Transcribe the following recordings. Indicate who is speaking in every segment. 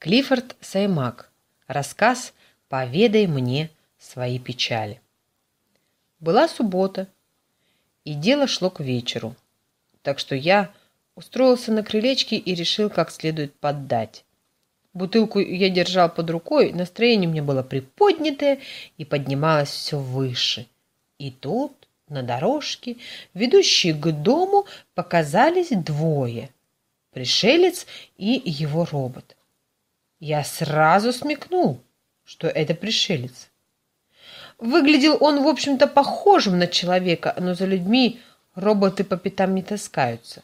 Speaker 1: Клиффорд Саймак. Рассказ «Поведай мне свои печали». Была суббота, и дело шло к вечеру, так что я устроился на крылечке и решил как следует поддать. Бутылку я держал под рукой, настроение у меня было приподнятое и поднималось все выше. И тут на дорожке, ведущей к дому, показались двое – пришелец и его робот. Я сразу смекнул, что это пришелец. Выглядел он, в общем-то, похожим на человека, но за людьми роботы по пятам не таскаются.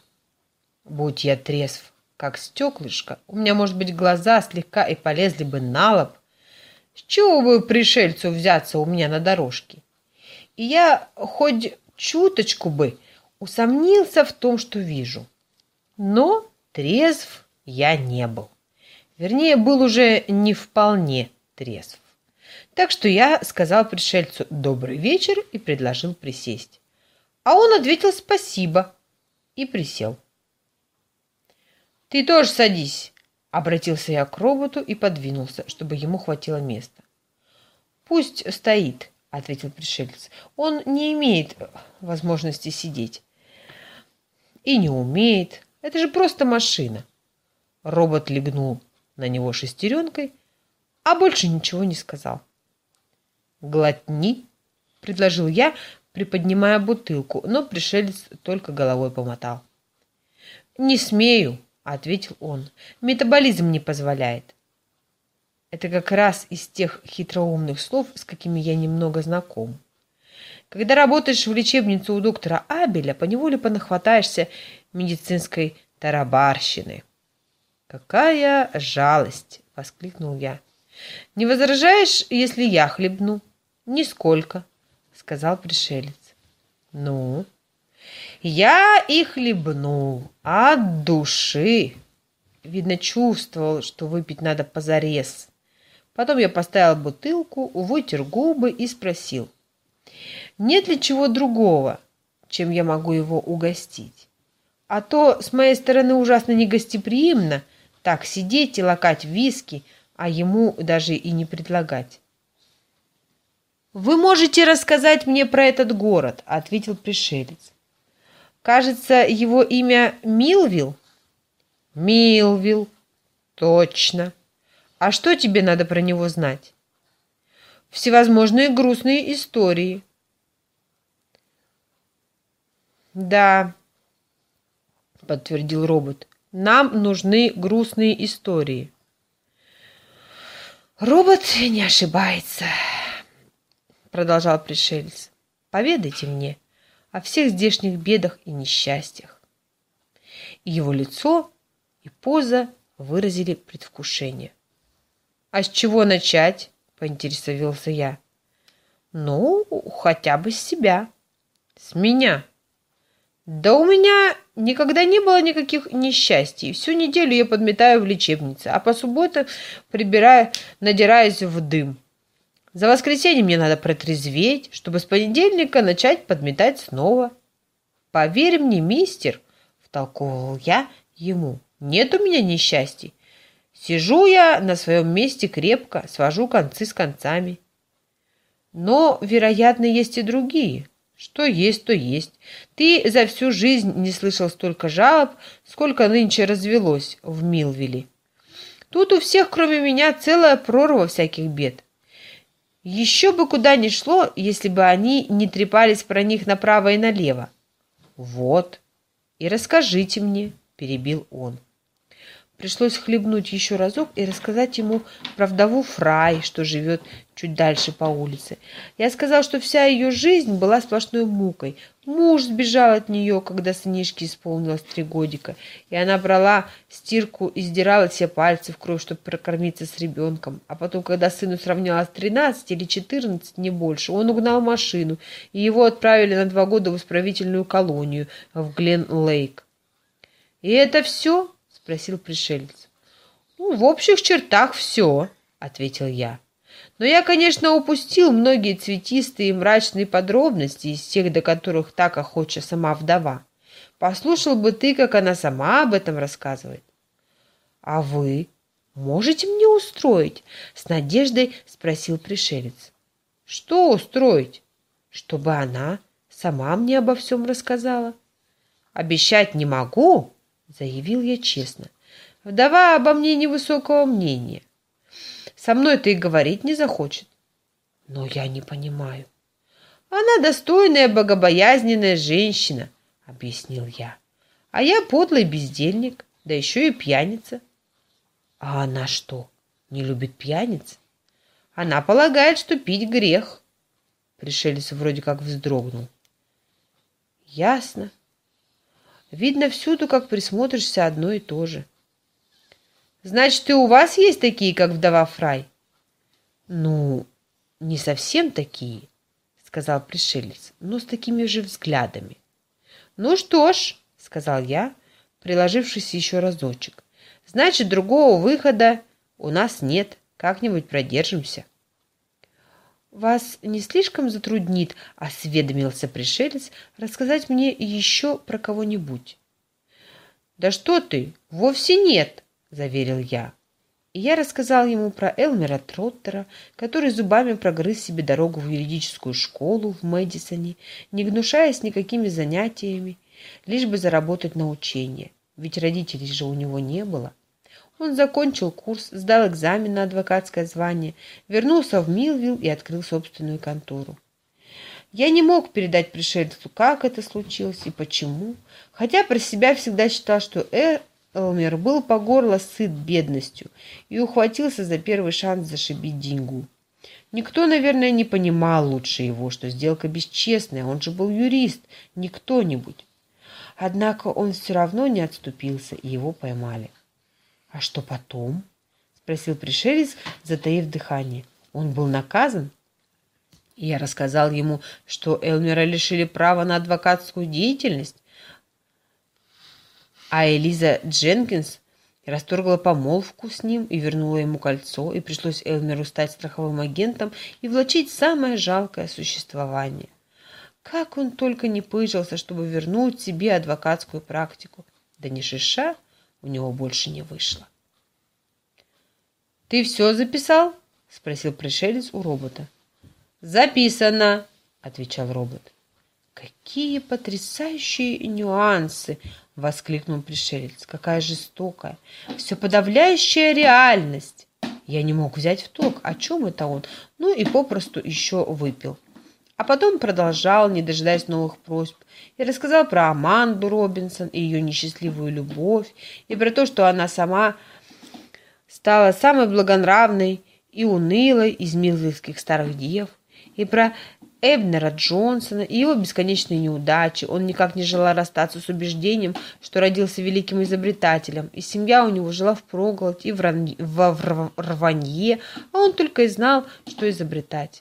Speaker 1: Будь я трезв, как стеклышко, у меня, может быть, глаза слегка и полезли бы на лоб. С чего бы пришельцу взяться у меня на дорожке? И я хоть чуточку бы усомнился в том, что вижу. Но трезв я не был. Вернее, был уже не вполне трезв. Так что я сказал пришельцу «добрый вечер» и предложил присесть. А он ответил «спасибо» и присел. «Ты тоже садись», — обратился я к роботу и подвинулся, чтобы ему хватило места. «Пусть стоит», — ответил пришелец. «Он не имеет возможности сидеть». «И не умеет. Это же просто машина». Робот легнул на него шестеренкой, а больше ничего не сказал. «Глотни», — предложил я, приподнимая бутылку, но пришелец только головой помотал. «Не смею», — ответил он, — «метаболизм не позволяет». Это как раз из тех хитроумных слов, с какими я немного знаком. Когда работаешь в лечебнице у доктора Абеля, поневоле понахватаешься медицинской тарабарщины. «Какая жалость!» — воскликнул я. «Не возражаешь, если я хлебну?» «Нисколько», — сказал пришелец. «Ну?» «Я и хлебнул от души!» Видно, чувствовал, что выпить надо позарез. Потом я поставил бутылку, вытер губы и спросил. «Нет ли чего другого, чем я могу его угостить? А то с моей стороны ужасно негостеприимно — так сидеть и лакать виски, а ему даже и не предлагать. «Вы можете рассказать мне про этот город», — ответил пришелец. «Кажется, его имя Милвил?» «Милвил. Точно. А что тебе надо про него знать?» «Всевозможные грустные истории». «Да», — подтвердил робот. Нам нужны грустные истории. Робот не ошибается, продолжал пришелец. Поведайте мне о всех здешних бедах и несчастьях. И его лицо и поза выразили предвкушение. А с чего начать? поинтересовался я. Ну, хотя бы с себя. С меня. Да у меня никогда не было никаких несчастий. Всю неделю я подметаю в лечебнице, а по субботам прибираю, надираюсь в дым. За воскресенье мне надо протрезветь, чтобы с понедельника начать подметать снова. Поверь мне, мистер, втолковывал я ему, нет у меня несчастий. Сижу я на своем месте крепко, свожу концы с концами. Но, вероятно, есть и другие – что есть, то есть. Ты за всю жизнь не слышал столько жалоб, сколько нынче развелось в Милвилле. Тут у всех, кроме меня, целая прорва всяких бед. Еще бы куда ни шло, если бы они не трепались про них направо и налево. Вот. И расскажите мне, перебил он. Пришлось хлебнуть еще разок и рассказать ему про вдову Фрай, что живет чуть дальше по улице. Я сказал, что вся ее жизнь была сплошной мукой. Муж сбежал от нее, когда сынишке исполнилось три годика, и она брала стирку и сдирала все пальцы в кровь, чтобы прокормиться с ребенком. А потом, когда сыну сравнялось тринадцать или четырнадцать, не больше, он угнал машину, и его отправили на два года в исправительную колонию в Глен-Лейк. «И это все?» Спросил пришелец. «Ну, в общих чертах все», — ответил я. «Но я, конечно, упустил многие цветистые и мрачные подробности из тех, до которых так охоча сама вдова. Послушал бы ты, как она сама об этом рассказывает». «А вы?» можете мне устроить?» — с надеждой спросил пришелец. «Что устроить?» «Чтобы она сама мне обо всем рассказала». «Обещать не могу», — заявил я честно. «Вдова обо мне невысокого мнения. Со мной-то и говорить не захочет». «Но я не понимаю». «Она достойная, богобоязненная женщина», — объяснил я. «А я подлый бездельник, да еще и пьяница». «А она что, не любит пьяниц?» «Она полагает, что пить грех». Пришелец вроде как вздрогнул. «Ясно», Видно всюду, как присмотришься, одно и то же. Значит, и у вас есть такие, как вдова Фрай? Ну, не совсем такие, сказал пришелец, но с такими же взглядами. Ну что ж, сказал я, приложившись еще разочек. Значит, другого выхода у нас нет. Как-нибудь продержимся. «Вас не слишком затруднит, — осведомился пришелец, — рассказать мне еще про кого-нибудь?» «Да что ты, вовсе нет!» — заверил я. И я рассказал ему про Элмера Троттера, который зубами прогрыз себе дорогу в юридическую школу в Мэдисоне, не гнушаясь никакими занятиями, лишь бы заработать на учение, ведь родителей же у него не было. — он закончил курс, сдал экзамен на адвокатское звание, вернулся в Милвилл и открыл собственную контору. Я не мог передать пришельцу, как это случилось и почему, хотя про себя всегда считал, что Элмер был по горло сыт бедностью и ухватился за первый шанс зашибить деньгу. Никто, наверное, не понимал лучше его, что сделка бесчестная, он же был юрист, не кто-нибудь. Однако он все равно не отступился, и его поймали. «А что потом?» — спросил пришелец, затаив дыхание. «Он был наказан?» Я рассказал ему, что Элмера лишили права на адвокатскую деятельность, а Элиза Дженкинс расторгла помолвку с ним и вернула ему кольцо, и пришлось Элмеру стать страховым агентом и влачить самое жалкое существование. Как он только не пыжился, чтобы вернуть себе адвокатскую практику. Да не шиша у него больше не вышло. «Ты все записал?» — спросил пришелец у робота. «Записано», — отвечал робот. «Какие потрясающие нюансы!» — воскликнул пришелец. «Какая жестокая, все подавляющая реальность!» Я не мог взять в толк, о чем это он, ну и попросту еще выпил. А потом продолжал, не дожидаясь новых просьб, и рассказал про Аманду Робинсон и ее несчастливую любовь, и про то, что она сама стала самой благонравной и унылой из милвильских старых дев, и про Эбнера Джонсона и его бесконечные неудачи. Он никак не желал расстаться с убеждением, что родился великим изобретателем, и семья у него жила в проголодь и в, рванье, а он только и знал, что изобретать.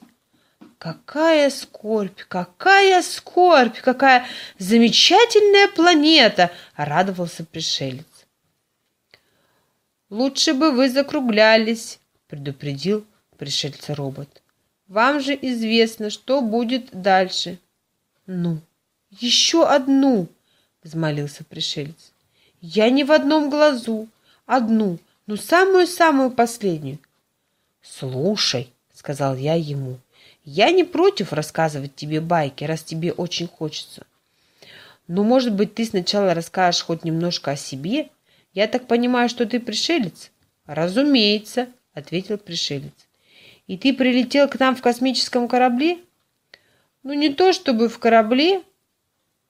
Speaker 1: Какая скорбь, какая скорбь, какая замечательная планета, радовался пришелец. Лучше бы вы закруглялись, предупредил пришельца робот. Вам же известно, что будет дальше. Ну, еще одну, взмолился пришелец. Я не в одном глазу, одну, ну самую-самую последнюю. Слушай, сказал я ему, я не против рассказывать тебе байки, раз тебе очень хочется. Но, может быть, ты сначала расскажешь хоть немножко о себе? Я так понимаю, что ты пришелец? Разумеется, ответил пришелец. И ты прилетел к нам в космическом корабле? Ну, не то чтобы в корабле,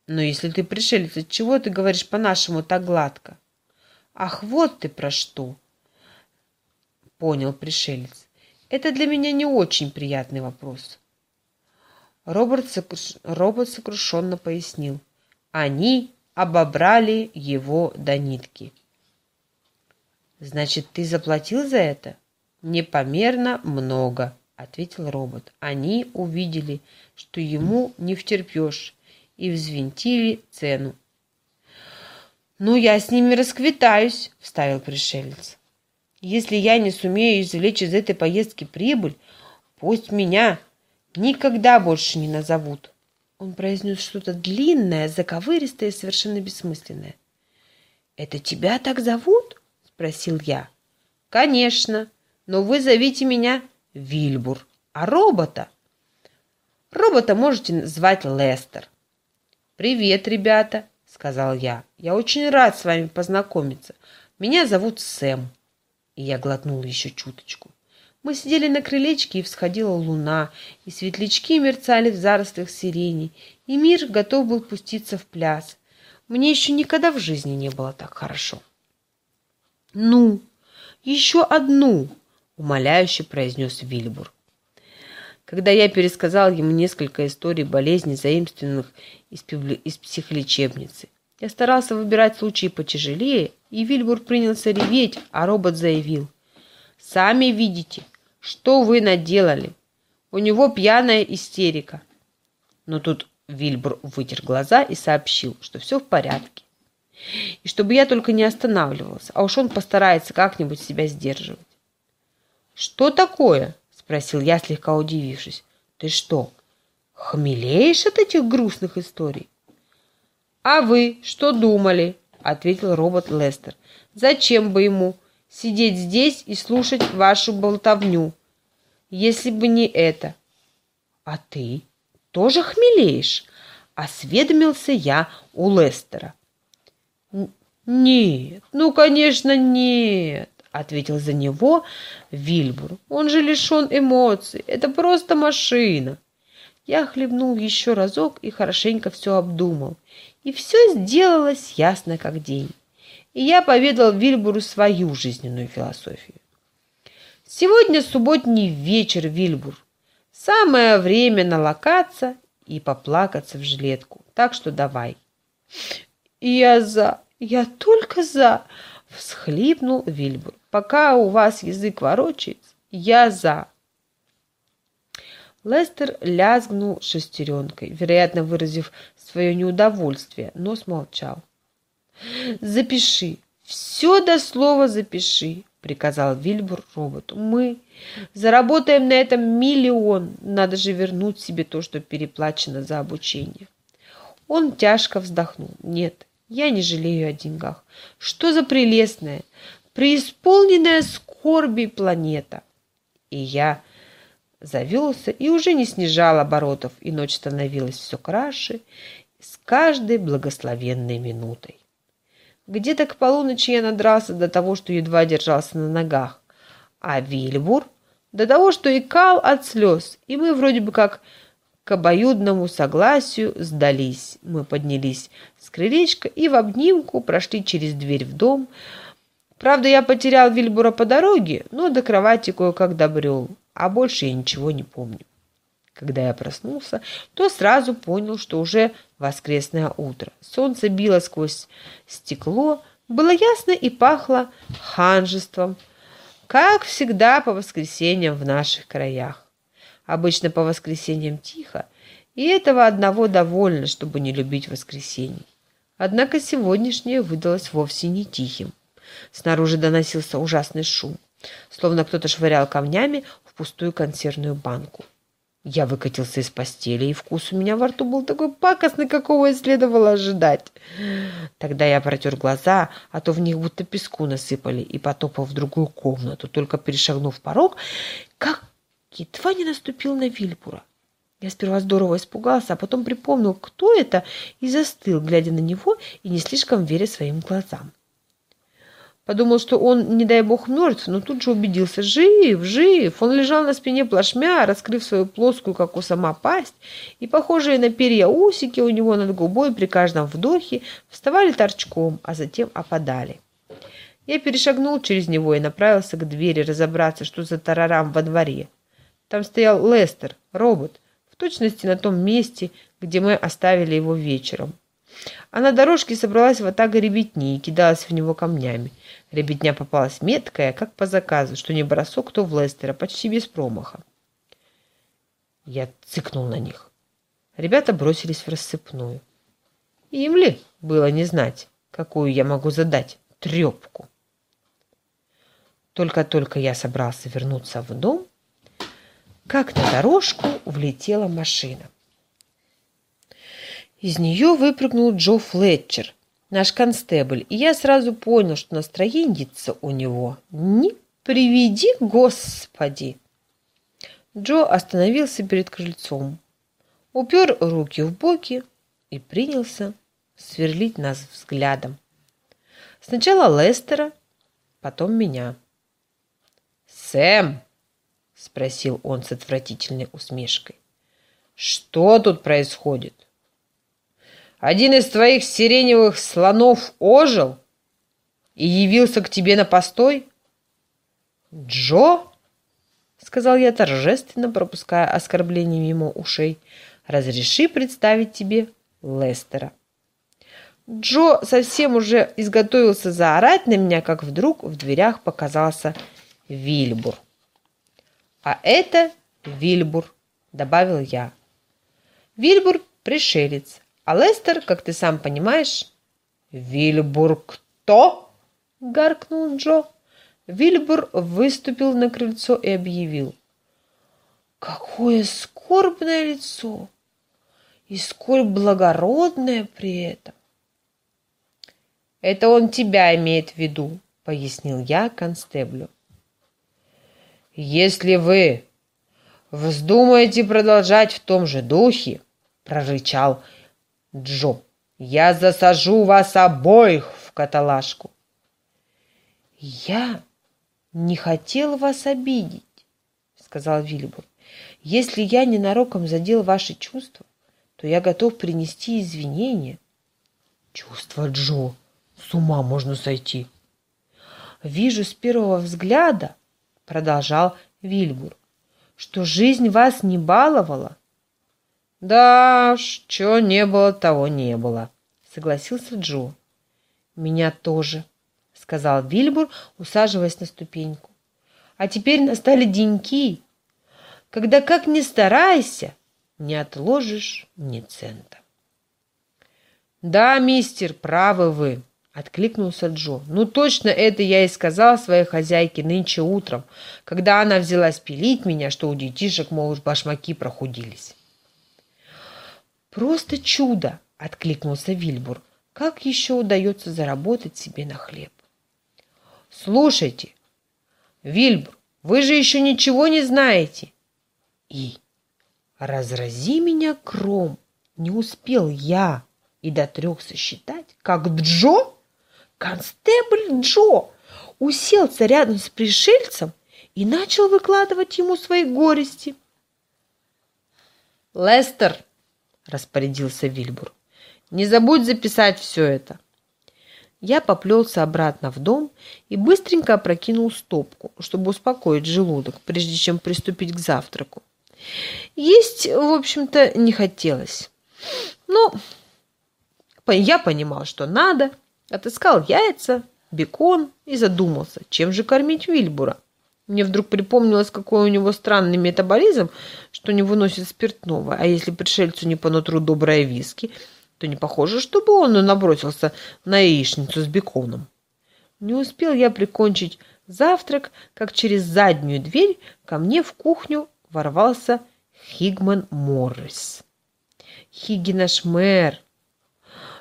Speaker 1: но если ты пришелец, от чего ты говоришь по-нашему так гладко? Ах, вот ты про что! Понял пришелец. Это для меня не очень приятный вопрос. Роберт, сокруш... Робот сокрушенно пояснил. Они обобрали его до нитки. «Значит, ты заплатил за это?» «Непомерно много», — ответил робот. Они увидели, что ему не втерпешь, и взвинтили цену. «Ну, я с ними расквитаюсь», — вставил пришелец. Если я не сумею извлечь из этой поездки прибыль, пусть меня никогда больше не назовут. Он произнес что-то длинное, заковыристое и совершенно бессмысленное. «Это тебя так зовут?» — спросил я. Конечно, но вы зовите меня Вильбур, а робота? Робота можете звать Лестер. Привет, ребята, сказал я. Я очень рад с вами познакомиться. Меня зовут Сэм. И я глотнул еще чуточку. Мы сидели на крылечке, и всходила луна, и светлячки мерцали в зарослях сирени, и мир готов был пуститься в пляс. Мне еще никогда в жизни не было так хорошо. «Ну, еще одну!» — умоляюще произнес Вильбур. Когда я пересказал ему несколько историй болезней, заимствованных из, из психолечебницы, я старался выбирать случаи потяжелее, и Вильбур принялся реветь, а робот заявил. «Сами видите, что вы наделали? У него пьяная истерика. Но тут Вильбур вытер глаза и сообщил, что все в порядке. И чтобы я только не останавливался, а уж он постарается как-нибудь себя сдерживать. «Что такое?» – спросил я, слегка удивившись. «Ты что, хмелеешь от этих грустных историй?» «А вы что думали?» – ответил робот Лестер. «Зачем бы ему? сидеть здесь и слушать вашу болтовню, если бы не это. А ты тоже хмелеешь? Осведомился я у Лестера. Нет, ну, конечно, нет, ответил за него Вильбур. Он же лишен эмоций, это просто машина. Я хлебнул еще разок и хорошенько все обдумал. И все сделалось ясно как день и я поведал Вильбуру свою жизненную философию. Сегодня субботний вечер, Вильбур. Самое время налокаться и поплакаться в жилетку. Так что давай. Я за, я только за, всхлипнул Вильбур. Пока у вас язык ворочается, я за. Лестер лязгнул шестеренкой, вероятно, выразив свое неудовольствие, но смолчал. «Запиши, все до слова запиши», — приказал Вильбур роботу. «Мы заработаем на этом миллион. Надо же вернуть себе то, что переплачено за обучение». Он тяжко вздохнул. «Нет, я не жалею о деньгах. Что за прелестная, преисполненная скорби планета!» И я завелся и уже не снижал оборотов, и ночь становилась все краше с каждой благословенной минутой. Где-то к полуночи я надрался до того, что едва держался на ногах. А Вильбур до того, что икал от слез, и мы вроде бы как к обоюдному согласию сдались. Мы поднялись с крылечка и в обнимку прошли через дверь в дом. Правда, я потерял Вильбура по дороге, но до кровати кое-как добрел, а больше я ничего не помню. Когда я проснулся, то сразу понял, что уже воскресное утро. Солнце било сквозь стекло, было ясно и пахло ханжеством, как всегда по воскресеньям в наших краях. Обычно по воскресеньям тихо, и этого одного довольно, чтобы не любить воскресенье. Однако сегодняшнее выдалось вовсе не тихим. Снаружи доносился ужасный шум, словно кто-то швырял камнями пустую консервную банку. Я выкатился из постели, и вкус у меня во рту был такой пакостный, какого и следовало ожидать. Тогда я протер глаза, а то в них будто песку насыпали, и потопал в другую комнату, только перешагнув порог, как едва не наступил на Вильбура. Я сперва здорово испугался, а потом припомнил, кто это, и застыл, глядя на него и не слишком веря своим глазам. Подумал, что он, не дай бог, мертв, но тут же убедился. Жив, жив. Он лежал на спине плашмя, раскрыв свою плоскую, как у сама, пасть, и похожие на перья усики у него над губой при каждом вдохе вставали торчком, а затем опадали. Я перешагнул через него и направился к двери разобраться, что за тарарам во дворе. Там стоял Лестер, робот, в точности на том месте, где мы оставили его вечером. А на дорожке собралась ватага ребятни и кидалась в него камнями. Ребятня попалась меткая, как по заказу, что не бросок, то в Лестера, почти без промаха. Я цыкнул на них. Ребята бросились в рассыпную. Им ли было не знать, какую я могу задать трепку? Только-только я собрался вернуться в дом, как на дорожку влетела машина. Из нее выпрыгнул Джо Флетчер, наш констебль, и я сразу понял, что настроение у него ни Приведи, Господи!» Джо остановился перед крыльцом, упер руки в боки и принялся сверлить нас взглядом. Сначала Лестера, потом меня. «Сэм!» — спросил он с отвратительной усмешкой. «Что тут происходит? Один из твоих сиреневых слонов ожил и явился к тебе на постой?» «Джо?» — сказал я торжественно, пропуская оскорбление мимо ушей. «Разреши представить тебе Лестера». Джо совсем уже изготовился заорать на меня, как вдруг в дверях показался Вильбур. «А это Вильбур», — добавил я. «Вильбур — пришелец, а Лестер, как ты сам понимаешь...» «Вильбур кто?» — гаркнул Джо. Вильбур выступил на крыльцо и объявил. «Какое скорбное лицо! И сколь благородное при этом!» «Это он тебя имеет в виду», — пояснил я констеблю. «Если вы вздумаете продолжать в том же духе», — прорычал Джо, — «я засажу вас обоих в каталажку». «Я не хотел вас обидеть», — сказал Вильбур. «Если я ненароком задел ваши чувства, то я готов принести извинения». «Чувства Джо», с ума можно сойти. Вижу с первого взгляда, продолжал Вильбур, что жизнь вас не баловала. Да, что не было, того не было, согласился Джо. Меня тоже, сказал Вильбур, усаживаясь на ступеньку. А теперь настали деньки, когда, как ни старайся, не отложишь ни цента. Да, мистер, правы вы, Откликнулся Джо. «Ну точно это я и сказал своей хозяйке нынче утром, когда она взялась пилить меня, что у детишек, мол, башмаки прохудились». «Просто чудо!» — откликнулся Вильбур. «Как еще удается заработать себе на хлеб?» «Слушайте, Вильбур, вы же еще ничего не знаете!» «И разрази меня кром, не успел я и до трех сосчитать, как Джо Констебль Джо уселся рядом с пришельцем и начал выкладывать ему свои горести.
Speaker 2: «Лестер!» — распорядился Вильбур. «Не забудь записать все это!»
Speaker 1: Я поплелся обратно в дом и быстренько опрокинул стопку, чтобы успокоить желудок, прежде чем приступить к завтраку. Есть, в общем-то, не хотелось. Но я понимал, что надо — Отыскал яйца, бекон и задумался, чем же кормить Вильбура. Мне вдруг припомнилось, какой у него странный метаболизм, что не выносит спиртного, а если пришельцу не по нутру добрая виски, то не похоже, чтобы он набросился на яичницу с беконом. Не успел я прикончить завтрак, как через заднюю дверь ко мне в кухню ворвался Хигман Моррис. Хиги наш мэр,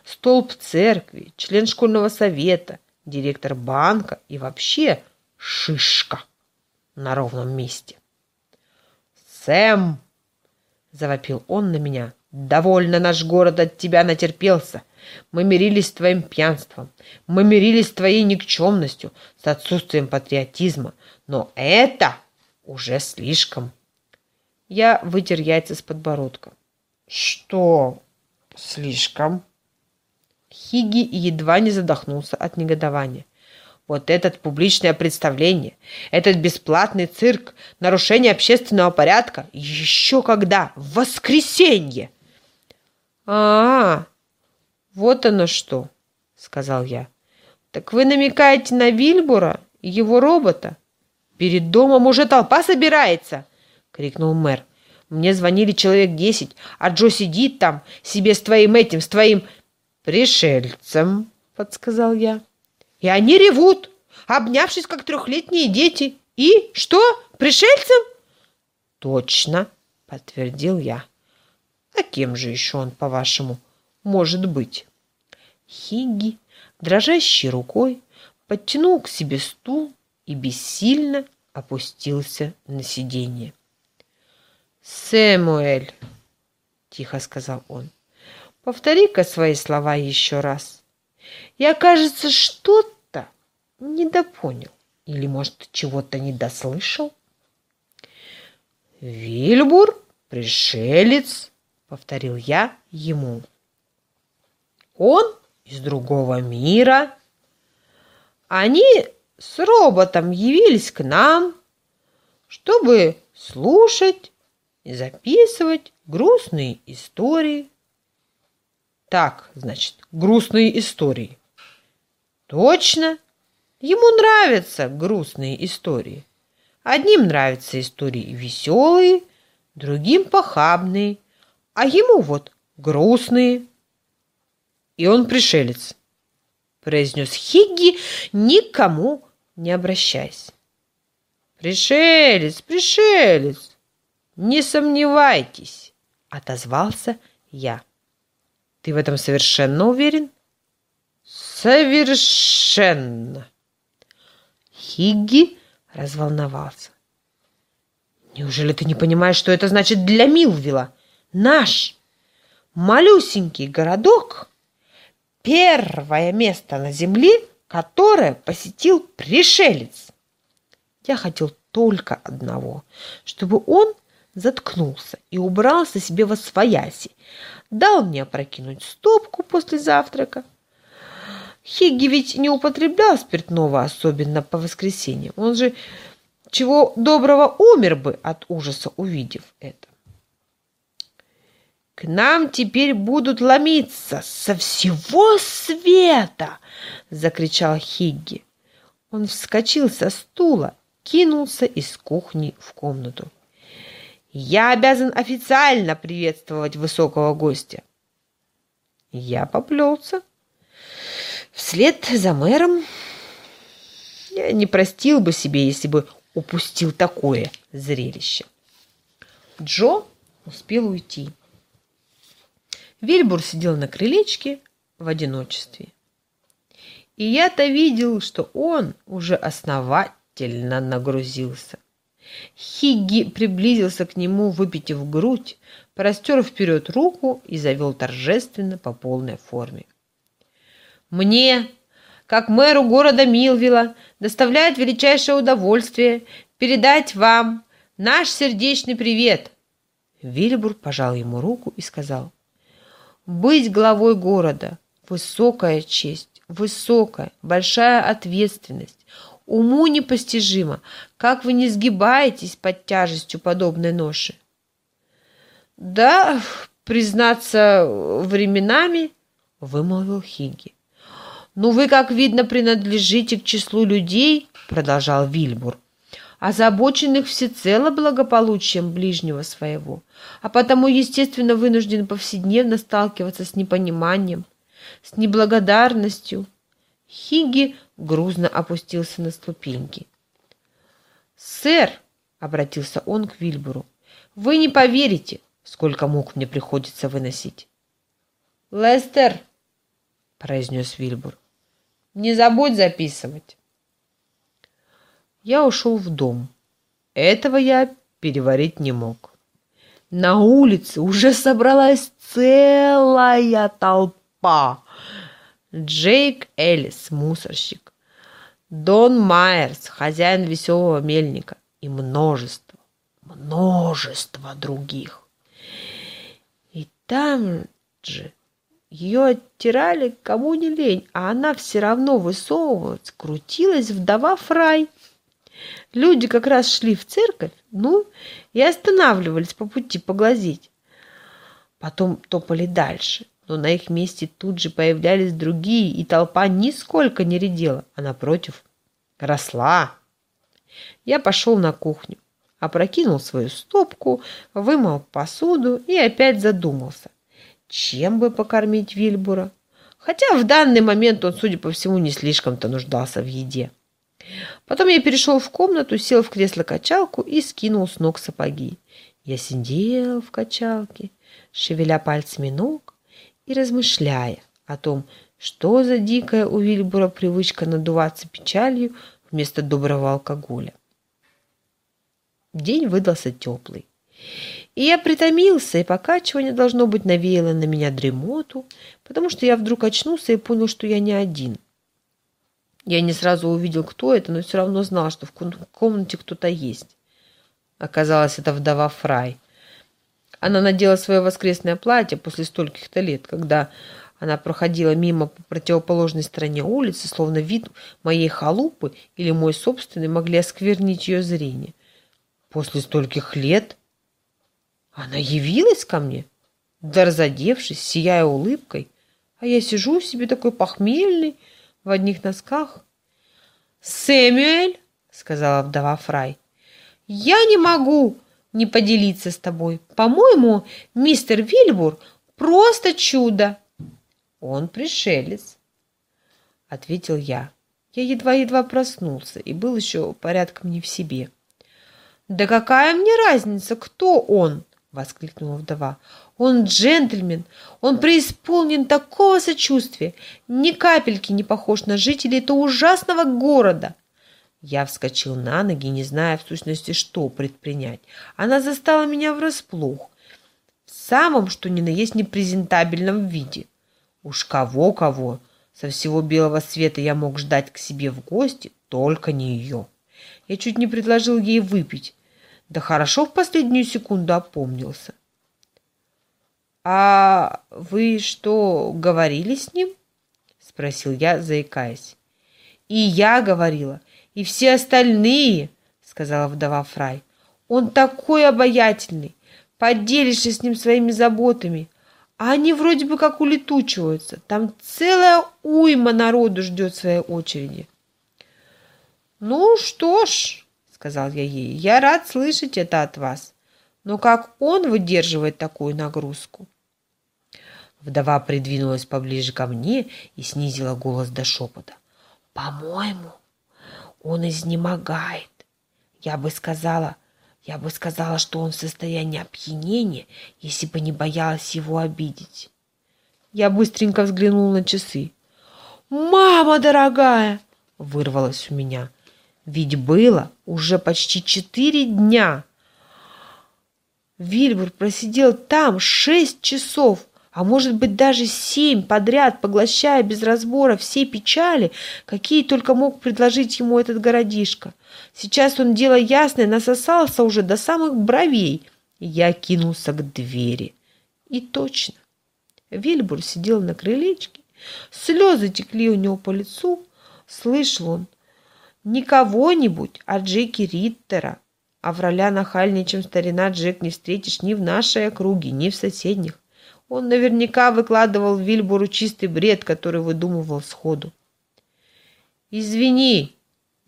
Speaker 1: столб церкви, член школьного совета, директор банка и вообще шишка на ровном месте. «Сэм!» — завопил он на меня. «Довольно наш город от тебя натерпелся. Мы мирились с твоим пьянством, мы мирились с твоей никчемностью, с отсутствием патриотизма, но это уже слишком». Я вытер яйца с подбородка. «Что слишком?» Хиги едва не задохнулся от негодования. Вот этот публичное представление, этот бесплатный цирк, нарушение общественного порядка, еще когда? В воскресенье! А, -а, -а вот оно что, сказал я. Так вы намекаете на Вильбура и его робота? Перед домом уже толпа собирается, крикнул мэр. Мне звонили человек десять, а Джо сидит там себе с твоим этим, с твоим «Пришельцам», — подсказал я. «И они ревут, обнявшись, как трехлетние дети. И что, пришельцам?» «Точно», — подтвердил я. «А кем же еще он, по-вашему, может быть?» Хигги, дрожащей рукой, подтянул к себе стул и бессильно опустился на сиденье. «Сэмуэль!» — тихо сказал он. «Повтори-ка свои слова еще раз. Я, кажется, что-то недопонял. Или, может, чего-то недослышал?» «Вильбур, пришелец!» — повторил я ему. «Он из другого мира. Они с роботом явились к нам, чтобы слушать и записывать грустные истории. Так, значит, грустные истории. Точно. Ему нравятся грустные истории. Одним нравятся истории веселые, другим похабные, а ему вот грустные. И он пришелец, произнес Хигги, никому не обращаясь. Пришелец, пришелец, не сомневайтесь, отозвался я. Ты в этом совершенно уверен? Совершенно. Хигги разволновался. Неужели ты не понимаешь, что это значит для Милвила? Наш малюсенький городок — первое место на земле, которое посетил пришелец. Я хотел только одного, чтобы он заткнулся и убрался себе во свояси, дал мне опрокинуть стопку после завтрака. Хигги ведь не употреблял спиртного, особенно по воскресеньям. Он же чего доброго умер бы от ужаса, увидев это. К нам теперь будут ломиться со всего света, закричал Хигги. Он вскочил со стула, кинулся из кухни в комнату. Я обязан официально приветствовать высокого гостя. Я поплелся. Вслед за мэром я не простил бы себе, если бы упустил такое зрелище. Джо успел уйти. Вильбур сидел на крылечке в одиночестве. И я-то видел, что он уже основательно нагрузился. Хигги приблизился к нему, выпитив грудь, простер вперед руку и завел торжественно по полной форме. «Мне как мэру города Милвилла, доставляет величайшее удовольствие передать вам наш сердечный привет. Вильбур пожал ему руку и сказал, «Быть главой города – высокая честь, высокая, большая ответственность, уму непостижимо, как вы не сгибаетесь под тяжестью подобной ноши». «Да, признаться, временами», – вымолвил Хигги. «Ну вы, как видно, принадлежите к числу людей, — продолжал Вильбур, — озабоченных всецело благополучием ближнего своего, а потому, естественно, вынуждены повседневно сталкиваться с непониманием, с неблагодарностью». Хигги грузно опустился на ступеньки. «Сэр!» — обратился он к Вильбуру. «Вы не поверите, сколько мук мне приходится выносить!» «Лестер!» — произнес Вильбур. Не забудь записывать. Я ушел в дом. Этого я переварить не мог. На улице уже собралась целая толпа. Джейк Эллис, мусорщик, Дон Майерс, хозяин веселого мельника и множество, множество других. И там же ее оттирали кому не лень, а она все равно высовывалась, крутилась вдова Фрай. Люди как раз шли в церковь, ну, и останавливались по пути поглазеть. Потом топали дальше, но на их месте тут же появлялись другие, и толпа нисколько не редела, а напротив, росла. Я пошел на кухню, опрокинул свою стопку, вымыл посуду и опять задумался – чем бы покормить Вильбура, хотя в данный момент он, судя по всему, не слишком-то нуждался в еде. Потом я перешел в комнату, сел в кресло-качалку и скинул с ног сапоги. Я сидел в качалке, шевеля пальцами ног и размышляя о том, что за дикая у Вильбура привычка надуваться печалью вместо доброго алкоголя. День выдался теплый. И я притомился, и покачивание, должно быть, навеяло на меня дремоту, потому что я вдруг очнулся и понял, что я не один. Я не сразу увидел, кто это, но все равно знал, что в комнате кто-то есть. Оказалось, это вдова Фрай. Она надела свое воскресное платье после стольких-то лет, когда она проходила мимо по противоположной стороне улицы, словно вид моей халупы или мой собственный могли осквернить ее зрение. После стольких лет она явилась ко мне, да разодевшись, сияя улыбкой, а я сижу себе такой похмельный, в одних носках. «Сэмюэль!» — сказала вдова Фрай. «Я не могу не поделиться с тобой. По-моему, мистер Вильбур просто чудо!» «Он пришелец», — ответил я. Я едва-едва проснулся и был еще порядком не в себе. «Да какая мне разница, кто он?» — воскликнула вдова. «Он джентльмен, он преисполнен такого сочувствия, ни капельки не похож на жителей этого ужасного города». Я вскочил на ноги, не зная в сущности, что предпринять. Она застала меня врасплох, в самом, что ни на есть, непрезентабельном виде. Уж кого-кого, со всего белого света я мог ждать к себе в гости, только не ее. Я чуть не предложил ей выпить, да хорошо в последнюю секунду опомнился. «А вы что, говорили с ним?» — спросил я, заикаясь. «И я говорила, и все остальные», — сказала вдова Фрай. «Он такой обаятельный, поделишься с ним своими заботами, а они вроде бы как улетучиваются. Там целая уйма народу ждет своей очереди». «Ну что ж», сказал я ей. Я рад слышать это от вас. Но как он выдерживает такую нагрузку? Вдова придвинулась поближе ко мне и снизила голос до шепота. По-моему, он изнемогает. Я бы сказала, я бы сказала, что он в состоянии опьянения, если бы не боялась его обидеть. Я быстренько взглянул на часы. «Мама дорогая!» — вырвалось у меня — ведь было уже почти четыре дня. Вильбур просидел там шесть часов, а может быть даже семь подряд, поглощая без разбора все печали, какие только мог предложить ему этот городишко. Сейчас он, дело ясное, насосался уже до самых бровей. Я кинулся к двери. И точно. Вильбур сидел на крылечке, слезы текли у него по лицу. Слышал он, не кого-нибудь, а Джеки Риттера. А в роля нахальнее, чем старина Джек, не встретишь ни в нашей округе, ни в соседних. Он наверняка выкладывал Вильбуру чистый бред, который выдумывал сходу. «Извини,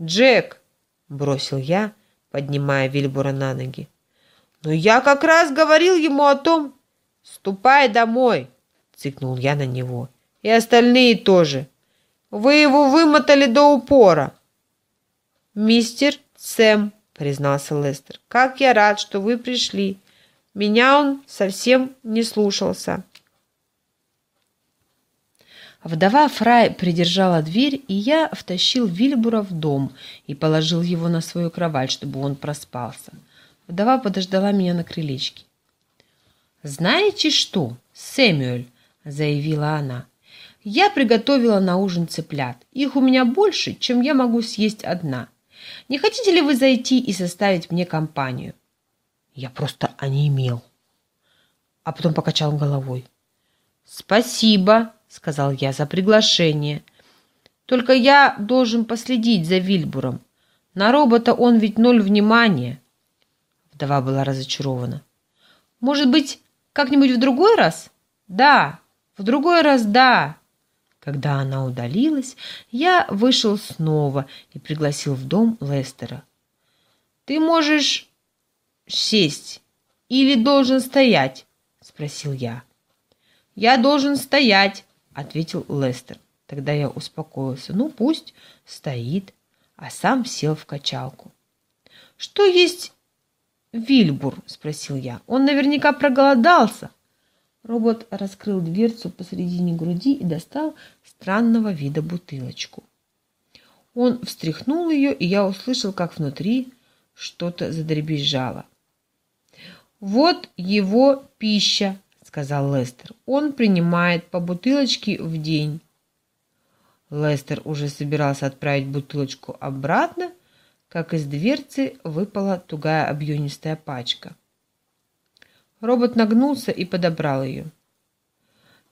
Speaker 1: Джек!» — бросил я, поднимая Вильбура на ноги. «Но я как раз говорил ему о том...» «Ступай домой!» — цикнул я на него. «И остальные тоже. Вы его вымотали до упора!» «Мистер Сэм», — признался Лестер, — «как я рад, что вы пришли. Меня он совсем не слушался». Вдова Фрай придержала дверь, и я втащил Вильбура в дом и положил его на свою кровать, чтобы он проспался. Вдова подождала меня на крылечке. «Знаете что, Сэмюэль?» — заявила она. «Я приготовила на ужин цыплят. Их у меня больше, чем я могу съесть одна. Не хотите ли вы зайти и составить мне компанию? Я просто онемел. А потом покачал головой. Спасибо, сказал я, за приглашение. Только я должен последить за Вильбуром. На робота он ведь ноль внимания. Вдова была разочарована. Может быть, как-нибудь в другой раз? Да, в другой раз да. Когда она удалилась, я вышел снова и пригласил в дом Лестера. «Ты можешь сесть или должен стоять?» — спросил я. «Я должен стоять», — ответил Лестер. Тогда я успокоился. «Ну, пусть стоит», а сам сел в качалку. «Что есть Вильбур?» — спросил я. «Он наверняка проголодался». Робот раскрыл дверцу посредине груди и достал странного вида бутылочку. Он встряхнул ее, и я услышал, как внутри что-то задребезжало. «Вот его пища», — сказал Лестер. «Он принимает по бутылочке в день». Лестер уже собирался отправить бутылочку обратно, как из дверцы выпала тугая объемистая пачка. Робот нагнулся и подобрал ее.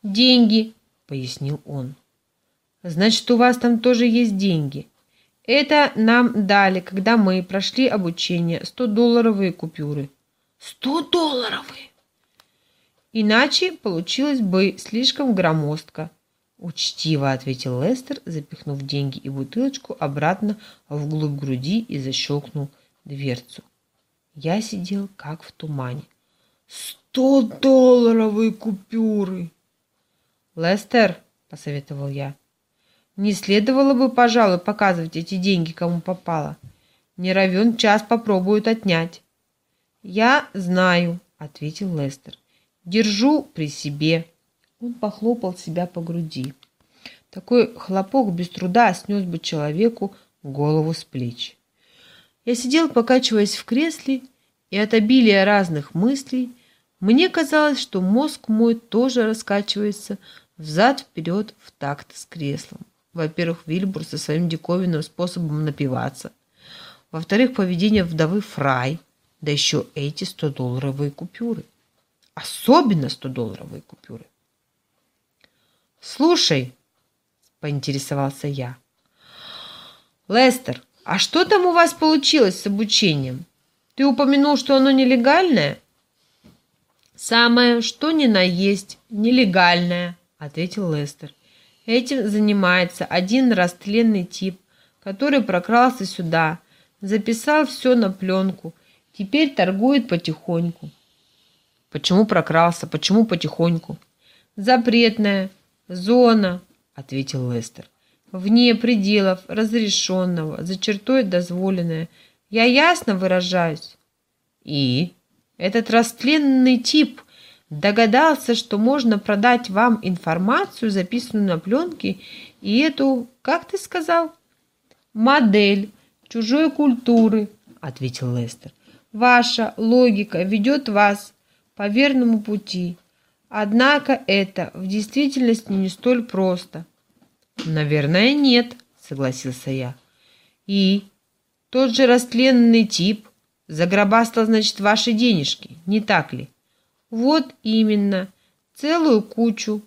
Speaker 1: «Деньги», — пояснил он. «Значит, у вас там тоже есть деньги. Это нам дали, когда мы прошли обучение, сто долларовые купюры». «Сто долларовые!» «Иначе получилось бы слишком громоздко», — учтиво ответил Лестер, запихнув деньги и бутылочку обратно вглубь груди и защелкнул дверцу. Я сидел как в тумане. «Сто долларовые купюры!» «Лестер», — посоветовал я, — «не следовало бы, пожалуй, показывать эти деньги, кому попало. Не равен час попробуют отнять». «Я знаю», — ответил Лестер. «Держу при себе». Он похлопал себя по груди. Такой хлопок без труда снес бы человеку голову с плеч. Я сидел, покачиваясь в кресле, и от обилия разных мыслей мне казалось, что мозг мой тоже раскачивается взад-вперед в такт с креслом. Во-первых, Вильбур со своим диковинным способом напиваться. Во-вторых, поведение вдовы Фрай – да еще эти 100-долларовые купюры. Особенно 100-долларовые купюры. «Слушай», — поинтересовался я, «Лестер, а что там у вас получилось с обучением? Ты упомянул, что оно нелегальное?» «Самое, что ни на есть, нелегальное», — ответил Лестер. «Этим занимается один растленный тип, который прокрался сюда, записал все на пленку Теперь торгует потихоньку. Почему прокрался? Почему потихоньку? Запретная зона, ответил Лестер. Вне пределов разрешенного, за чертой дозволенное. Я ясно выражаюсь. И этот растленный тип догадался, что можно продать вам информацию, записанную на пленке, и эту, как ты сказал, модель чужой культуры, ответил Лестер. Ваша логика ведет вас по верному пути. Однако это в действительности не столь просто. Наверное, нет, согласился я. И тот же растленный тип загробастал, значит, ваши денежки, не так ли? Вот именно, целую кучу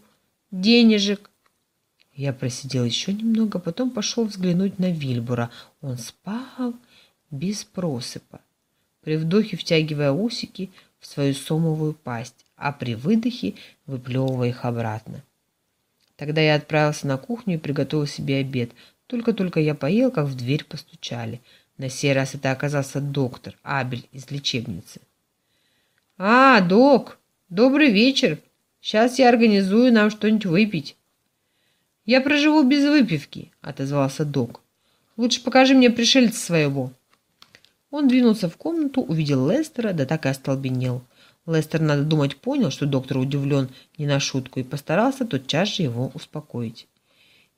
Speaker 1: денежек. Я просидел еще немного, потом пошел взглянуть на Вильбура. Он спал без просыпа при вдохе втягивая усики в свою сомовую пасть, а при выдохе выплевывая их обратно. Тогда я отправился на кухню и приготовил себе обед. Только-только я поел, как в дверь постучали. На сей раз это оказался доктор Абель из лечебницы. «А, док, добрый вечер. Сейчас я организую нам что-нибудь выпить». «Я проживу без выпивки», — отозвался док. «Лучше покажи мне пришельца своего». Он двинулся в комнату, увидел Лестера, да так и остолбенел. Лестер, надо думать, понял, что доктор удивлен не на шутку, и постарался тотчас же его успокоить.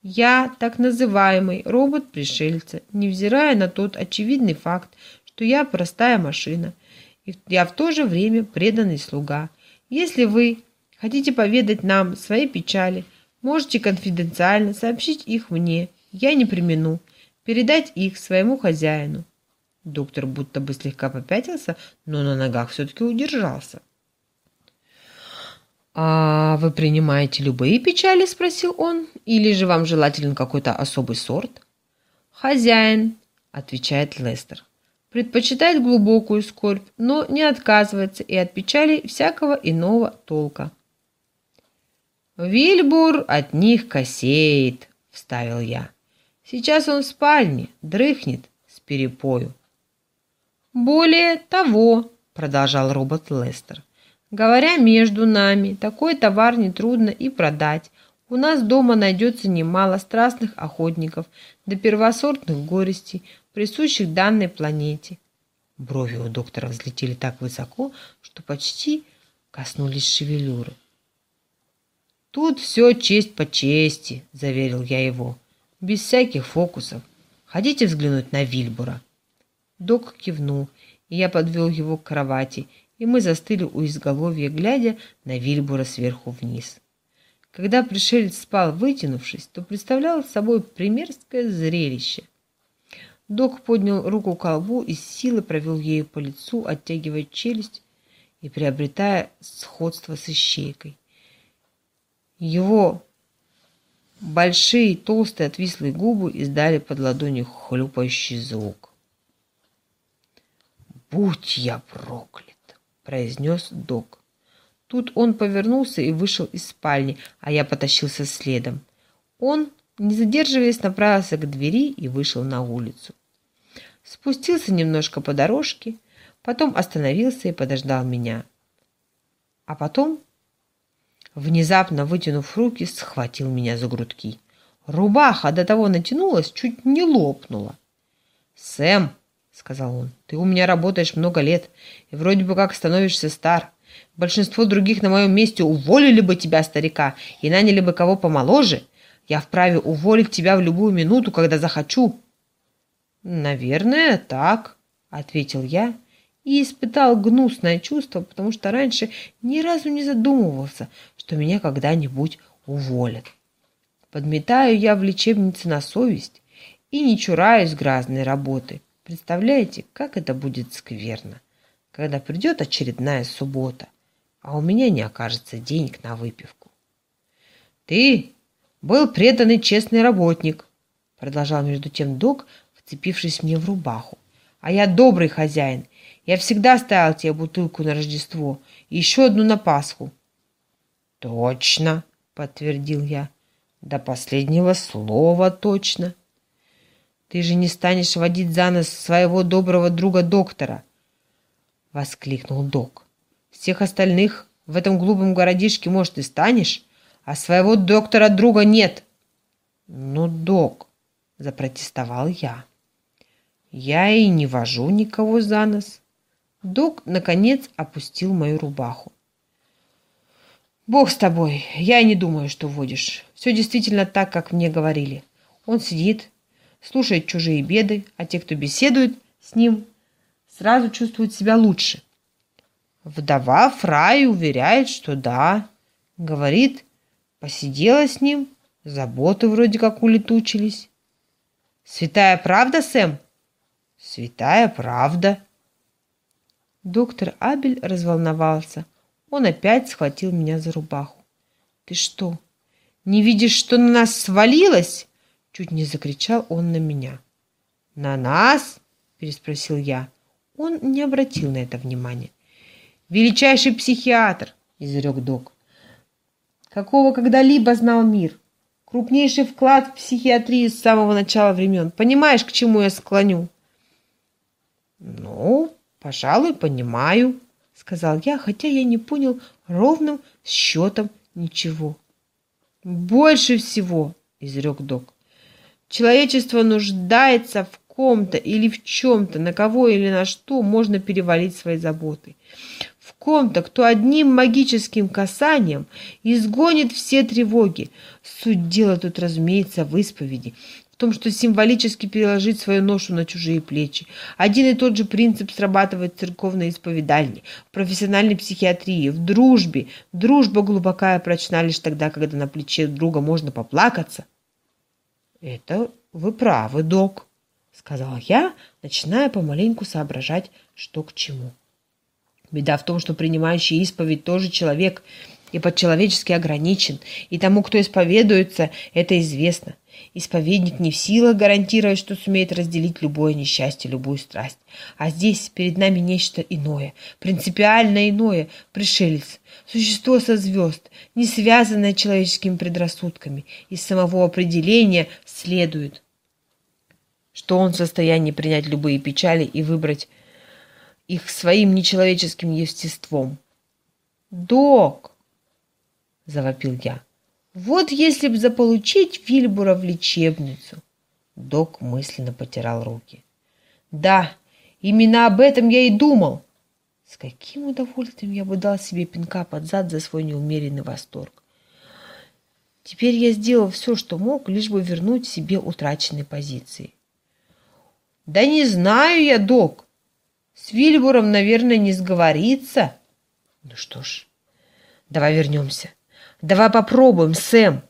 Speaker 1: «Я так называемый робот пришельца, невзирая на тот очевидный факт, что я простая машина, и я в то же время преданный слуга. Если вы хотите поведать нам свои печали, можете конфиденциально сообщить их мне, я не примену, передать их своему хозяину. Доктор будто бы слегка попятился, но на ногах все-таки удержался. «А вы принимаете любые печали?» – спросил он. «Или же вам желателен какой-то особый сорт?» «Хозяин», – отвечает Лестер. «Предпочитает глубокую скорбь, но не отказывается и от печали всякого иного толка». «Вильбур от них косеет», – вставил я. «Сейчас он в спальне, дрыхнет с перепою». «Более того», — продолжал робот Лестер, «говоря между нами, такой товар нетрудно и продать. У нас дома найдется немало страстных охотников до первосортных горестей, присущих данной планете». Брови у доктора взлетели так высоко, что почти коснулись шевелюры. «Тут все честь по чести», — заверил я его, — «без всяких фокусов. Хотите взглянуть на Вильбура?» Док кивнул, и я подвел его к кровати, и мы застыли у изголовья, глядя на Вильбура сверху вниз. Когда пришелец спал, вытянувшись, то представлял собой примерское зрелище. Док поднял руку к колбу и с силой провел ею по лицу, оттягивая челюсть и приобретая сходство с ищейкой. Его большие, толстые, отвислые губы издали под ладонью хлюпающий звук. «Будь я проклят!» — произнес док. Тут он повернулся и вышел из спальни, а я потащился следом. Он, не задерживаясь, направился к двери и вышел на улицу. Спустился немножко по дорожке, потом остановился и подождал меня. А потом, внезапно вытянув руки, схватил меня за грудки. Рубаха до того натянулась, чуть не лопнула. «Сэм», — сказал он, — «ты у меня работаешь много лет и вроде бы как становишься стар. Большинство других на моем месте уволили бы тебя, старика, и наняли бы кого помоложе. Я вправе уволить тебя в любую минуту, когда захочу». «Наверное, так», — ответил я и испытал гнусное чувство, потому что раньше ни разу не задумывался, что меня когда-нибудь уволят. Подметаю я в лечебнице на совесть и не чураюсь грязной работы. Представляете, как это будет скверно, когда придет очередная суббота, а у меня не окажется денег на выпивку. «Ты был преданный честный работник», — продолжал между тем док, вцепившись мне в рубаху. «А я добрый хозяин я всегда ставил тебе бутылку на Рождество и еще одну на Пасху. Точно, подтвердил я. До последнего слова точно. Ты же не станешь водить за нос своего доброго друга-доктора, воскликнул док. Всех остальных в этом глупом городишке, может, и станешь, а своего доктора-друга нет. Ну, док, запротестовал я. Я и не вожу никого за нос. Док, наконец, опустил мою рубаху. «Бог с тобой, я и не думаю, что водишь. Все действительно так, как мне говорили. Он сидит, слушает чужие беды, а те, кто беседует с ним, сразу чувствуют себя лучше. Вдова Фрай уверяет, что да. Говорит, посидела с ним, заботы вроде как улетучились. Святая правда, Сэм? Святая правда. Доктор Абель разволновался. Он опять схватил меня за рубаху. «Ты что, не видишь, что на нас свалилось?» Чуть не закричал он на меня. «На нас?» – переспросил я. Он не обратил на это внимания. «Величайший психиатр!» – изрек док. «Какого когда-либо знал мир? Крупнейший вклад в психиатрию с самого начала времен. Понимаешь, к чему я склоню?» «Ну, «Пожалуй, понимаю», — сказал я, хотя я не понял ровным счетом ничего. «Больше всего», — изрек док, — «человечество нуждается в ком-то или в чем-то, на кого или на что можно перевалить свои заботы. В ком-то, кто одним магическим касанием изгонит все тревоги. Суть дела тут, разумеется, в исповеди, в том, что символически переложить свою ношу на чужие плечи. Один и тот же принцип срабатывает в церковной исповедальне, в профессиональной психиатрии, в дружбе. Дружба глубокая прочна лишь тогда, когда на плече друга можно поплакаться. «Это вы правы, док», — сказал я, начиная помаленьку соображать, что к чему. Беда в том, что принимающий исповедь тоже человек и подчеловечески ограничен, и тому, кто исповедуется, это известно — Исповедник не в силах гарантировать, что сумеет разделить любое несчастье, любую страсть. А здесь перед нами нечто иное, принципиально иное, пришелец, существо со звезд, не связанное человеческими предрассудками. Из самого определения следует, что он в состоянии принять любые печали и выбрать их своим нечеловеческим естеством. «Док!» — завопил я. Вот если б заполучить Вильбура в лечебницу. Док мысленно потирал руки. Да, именно об этом я и думал. С каким удовольствием я бы дал себе пинка под зад за свой неумеренный восторг. Теперь я сделал все, что мог, лишь бы вернуть себе утраченные позиции. Да не знаю я, док. С Вильбуром, наверное, не сговорится. Ну что ж, давай вернемся. Давай попробуем, Сэм.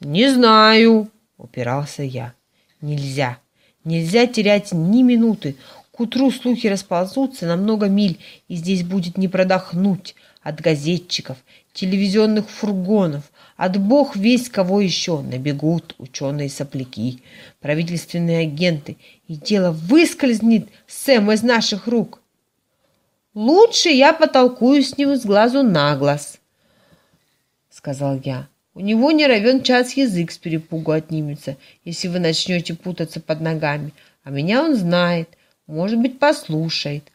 Speaker 1: Не знаю, упирался я. Нельзя. Нельзя терять ни минуты. К утру слухи расползутся на много миль, и здесь будет не продохнуть от газетчиков, телевизионных фургонов, от бог весь кого еще. Набегут ученые-сопляки, правительственные агенты, и дело выскользнет, Сэм, из наших рук. Лучше я потолкую с ним с глазу на глаз, сказал я. У него не равен час язык с перепугу отнимется, если вы начнете путаться под ногами. А меня он знает, может быть, послушает.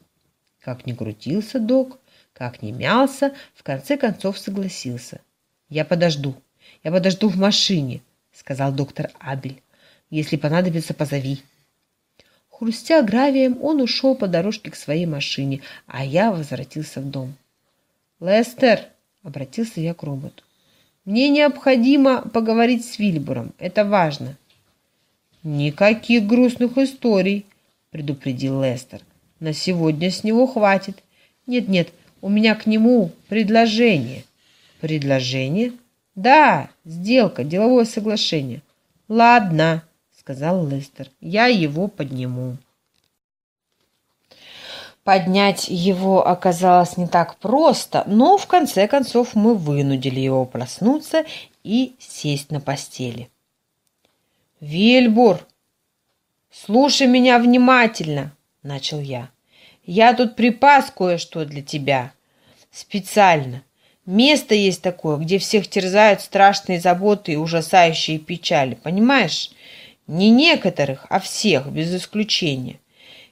Speaker 1: Как ни крутился док, как ни мялся, в конце концов согласился. «Я подожду. Я подожду в машине», — сказал доктор Абель. «Если понадобится, позови». Хрустя гравием, он ушел по дорожке к своей машине, а я возвратился в дом. «Лестер!» — обратился я к роботу. «Мне необходимо поговорить с Вильбуром. Это важно». «Никаких грустных историй», — предупредил Лестер. «На сегодня с него хватит. Нет-нет, у меня к нему предложение. Предложение? Да, сделка, деловое соглашение. Ладно, сказал Лестер. Я его подниму. Поднять его оказалось не так просто, но в конце концов мы вынудили его проснуться и сесть на постели. «Вильбур, слушай меня внимательно!» — начал я. «Я тут припас кое-что для тебя. Специально. Место есть такое, где всех терзают страшные заботы и ужасающие печали, понимаешь? Не некоторых, а всех, без исключения.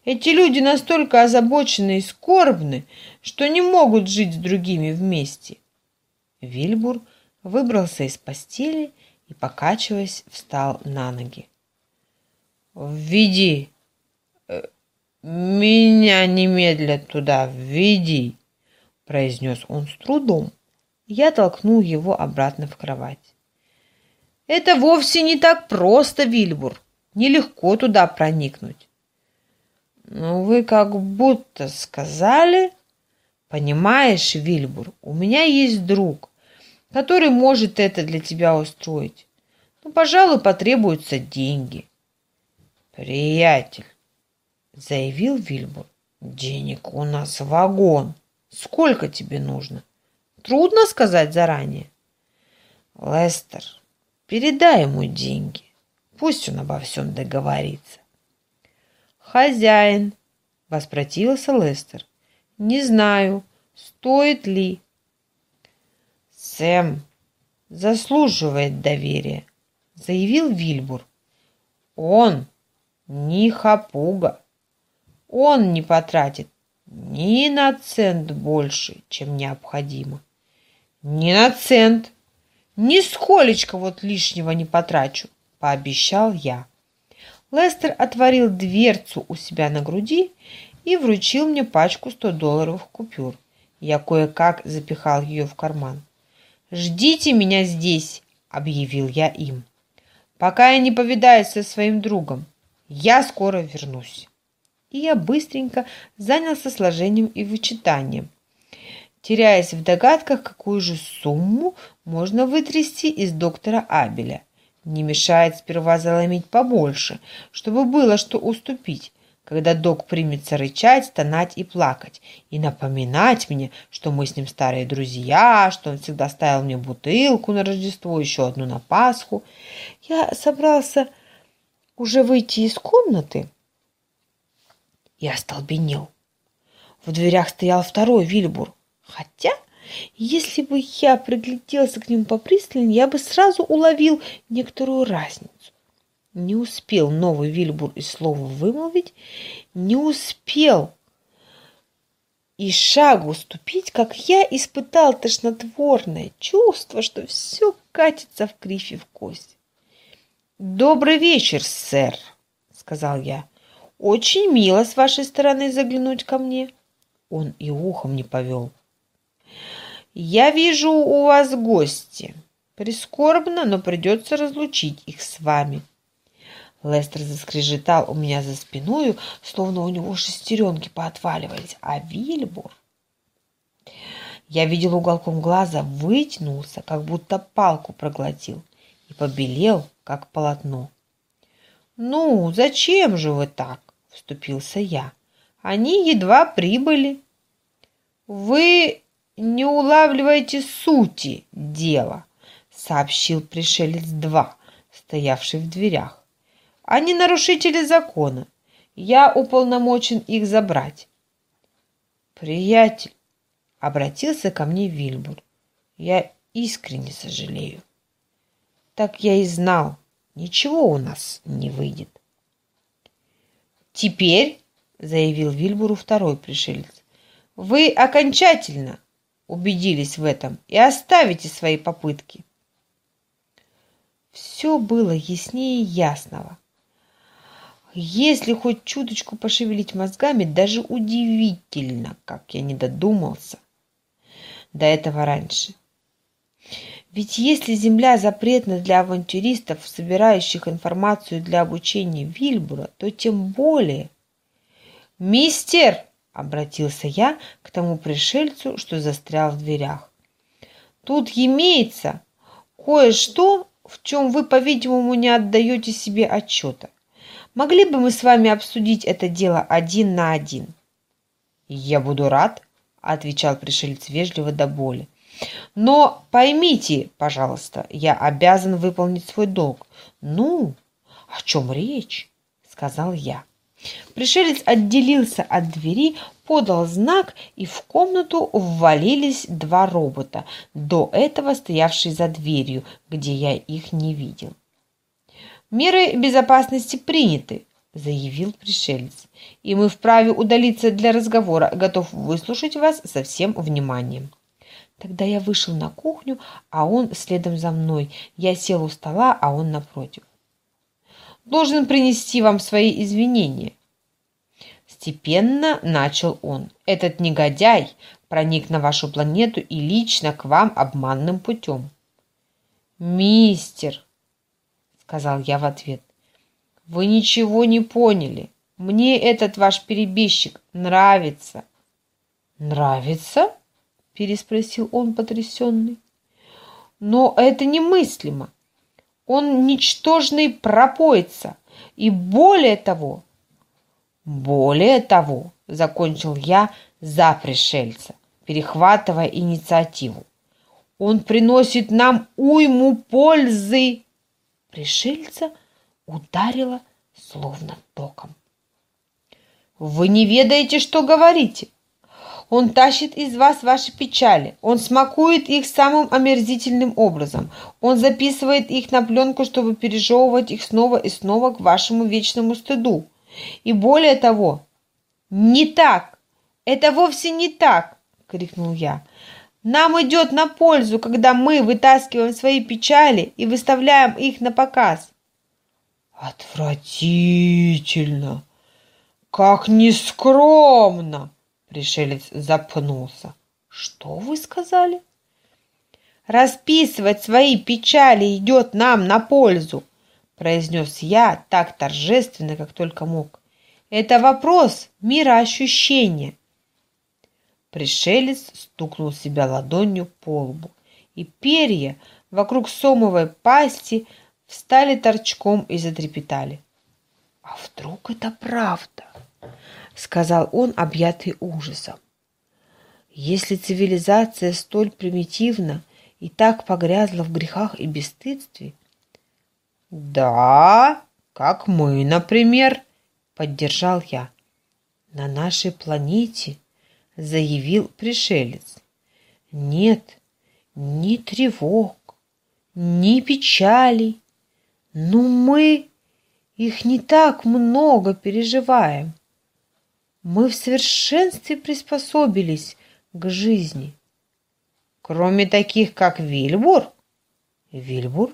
Speaker 1: Эти люди настолько озабочены и скорбны, что не могут жить с другими вместе. Вильбур выбрался из постели и, покачиваясь, встал на ноги. «Введи! Э, меня немедля туда введи!» — произнес он с трудом. Я толкнул его обратно в кровать. «Это вовсе не так просто, Вильбур. Нелегко туда проникнуть». «Ну, вы как будто сказали...» «Понимаешь, Вильбур, у меня есть друг, который может это для тебя устроить. Ну, пожалуй, потребуются деньги». «Приятель», — заявил Вильбур, — «денег у нас вагон». Сколько тебе нужно? Трудно сказать заранее. Лестер, передай ему деньги. Пусть он обо всем договорится. Хозяин, воспротивился Лестер. Не знаю, стоит ли. Сэм заслуживает доверия, заявил Вильбур. Он не хапуга. Он не потратит ни на цент больше, чем необходимо. Ни на цент. Нисколечко вот лишнего не потрачу, пообещал я. Лестер отворил дверцу у себя на груди и вручил мне пачку 100 долларовых купюр. Я кое-как запихал ее в карман. «Ждите меня здесь», — объявил я им. «Пока я не повидаюсь со своим другом. Я скоро вернусь» и я быстренько занялся сложением и вычитанием, теряясь в догадках, какую же сумму можно вытрясти из доктора Абеля. Не мешает сперва заломить побольше, чтобы было что уступить, когда док примется рычать, стонать и плакать, и напоминать мне, что мы с ним старые друзья, что он всегда ставил мне бутылку на Рождество, еще одну на Пасху. Я собрался уже выйти из комнаты, и остолбенел. В дверях стоял второй Вильбур. Хотя, если бы я пригляделся к нему попристальнее, я бы сразу уловил некоторую разницу. Не успел новый Вильбур и слова вымолвить, не успел и шагу уступить, как я испытал тошнотворное чувство, что все катится в кривь и в кость. «Добрый вечер, сэр», — сказал я. Очень мило с вашей стороны заглянуть ко мне. Он и ухом не повел. Я вижу у вас гости. Прискорбно, но придется разлучить их с вами. Лестер заскрежетал у меня за спиною, словно у него шестеренки поотваливались, а Вильбур... Я видел уголком глаза, вытянулся, как будто палку проглотил, и побелел, как полотно. «Ну, зачем же вы так?» — вступился я. «Они едва прибыли». «Вы не улавливаете сути дела», — сообщил пришелец два, стоявший в дверях. Они нарушители закона. Я уполномочен их забрать. Приятель, обратился ко мне Вильбур. Я искренне сожалею. Так я и знал, ничего у нас не выйдет. Теперь, заявил Вильбуру второй пришелец, вы окончательно убедились в этом и оставите свои попытки. Все было яснее ясного. Если хоть чуточку пошевелить мозгами, даже удивительно, как я не додумался до этого раньше. Ведь если Земля запретна для авантюристов, собирающих информацию для обучения Вильбура, то тем более... «Мистер!» — обратился я к тому пришельцу, что застрял в дверях. «Тут имеется кое-что, в чем вы, по-видимому, не отдаете себе отчета. Могли бы мы с вами обсудить это дело один на один?» «Я буду рад», — отвечал пришелец вежливо до боли. «Но поймите, пожалуйста, я обязан выполнить свой долг». «Ну, о чем речь?» — сказал я. Пришелец отделился от двери, подал знак, и в комнату ввалились два робота, до этого стоявшие за дверью, где я их не видел. «Меры безопасности приняты», — заявил пришелец. «И мы вправе удалиться для разговора. Готов выслушать вас со всем вниманием». Тогда я вышел на кухню, а он следом за мной. Я сел у стола, а он напротив. «Должен принести вам свои извинения». Степенно начал он. «Этот негодяй проник на вашу планету и лично к вам обманным путем». «Мистер», сказал я в ответ. Вы ничего не поняли. Мне этот ваш перебежчик нравится. Нравится? переспросил он потрясенный. Но это немыслимо. Он ничтожный пропоится. И более того, более того, закончил я за пришельца, перехватывая инициативу. Он приносит нам уйму пользы пришельца ударило словно током. «Вы не ведаете, что говорите. Он тащит из вас ваши печали. Он смакует их самым омерзительным образом. Он записывает их на пленку, чтобы пережевывать их снова и снова к вашему вечному стыду. И более того, не так! Это вовсе не так!» — крикнул я. Нам идет на пользу, когда мы вытаскиваем свои печали и выставляем их на показ. Отвратительно! Как нескромно! Пришелец запнулся. Что вы сказали? Расписывать свои печали идет нам на пользу, произнес я так торжественно, как только мог. Это вопрос мироощущения. Пришелец стукнул себя ладонью по лбу, и перья вокруг сомовой пасти встали торчком и затрепетали. «А вдруг это правда?» — сказал он, объятый ужасом. «Если цивилизация столь примитивна и так погрязла в грехах и бесстыдстве...» «Да, как мы, например», — поддержал я. «На нашей планете заявил пришелец. Нет ни тревог, ни печалей. Но мы их не так много переживаем. Мы в совершенстве приспособились к жизни. Кроме таких, как Вильбур. Вильбур?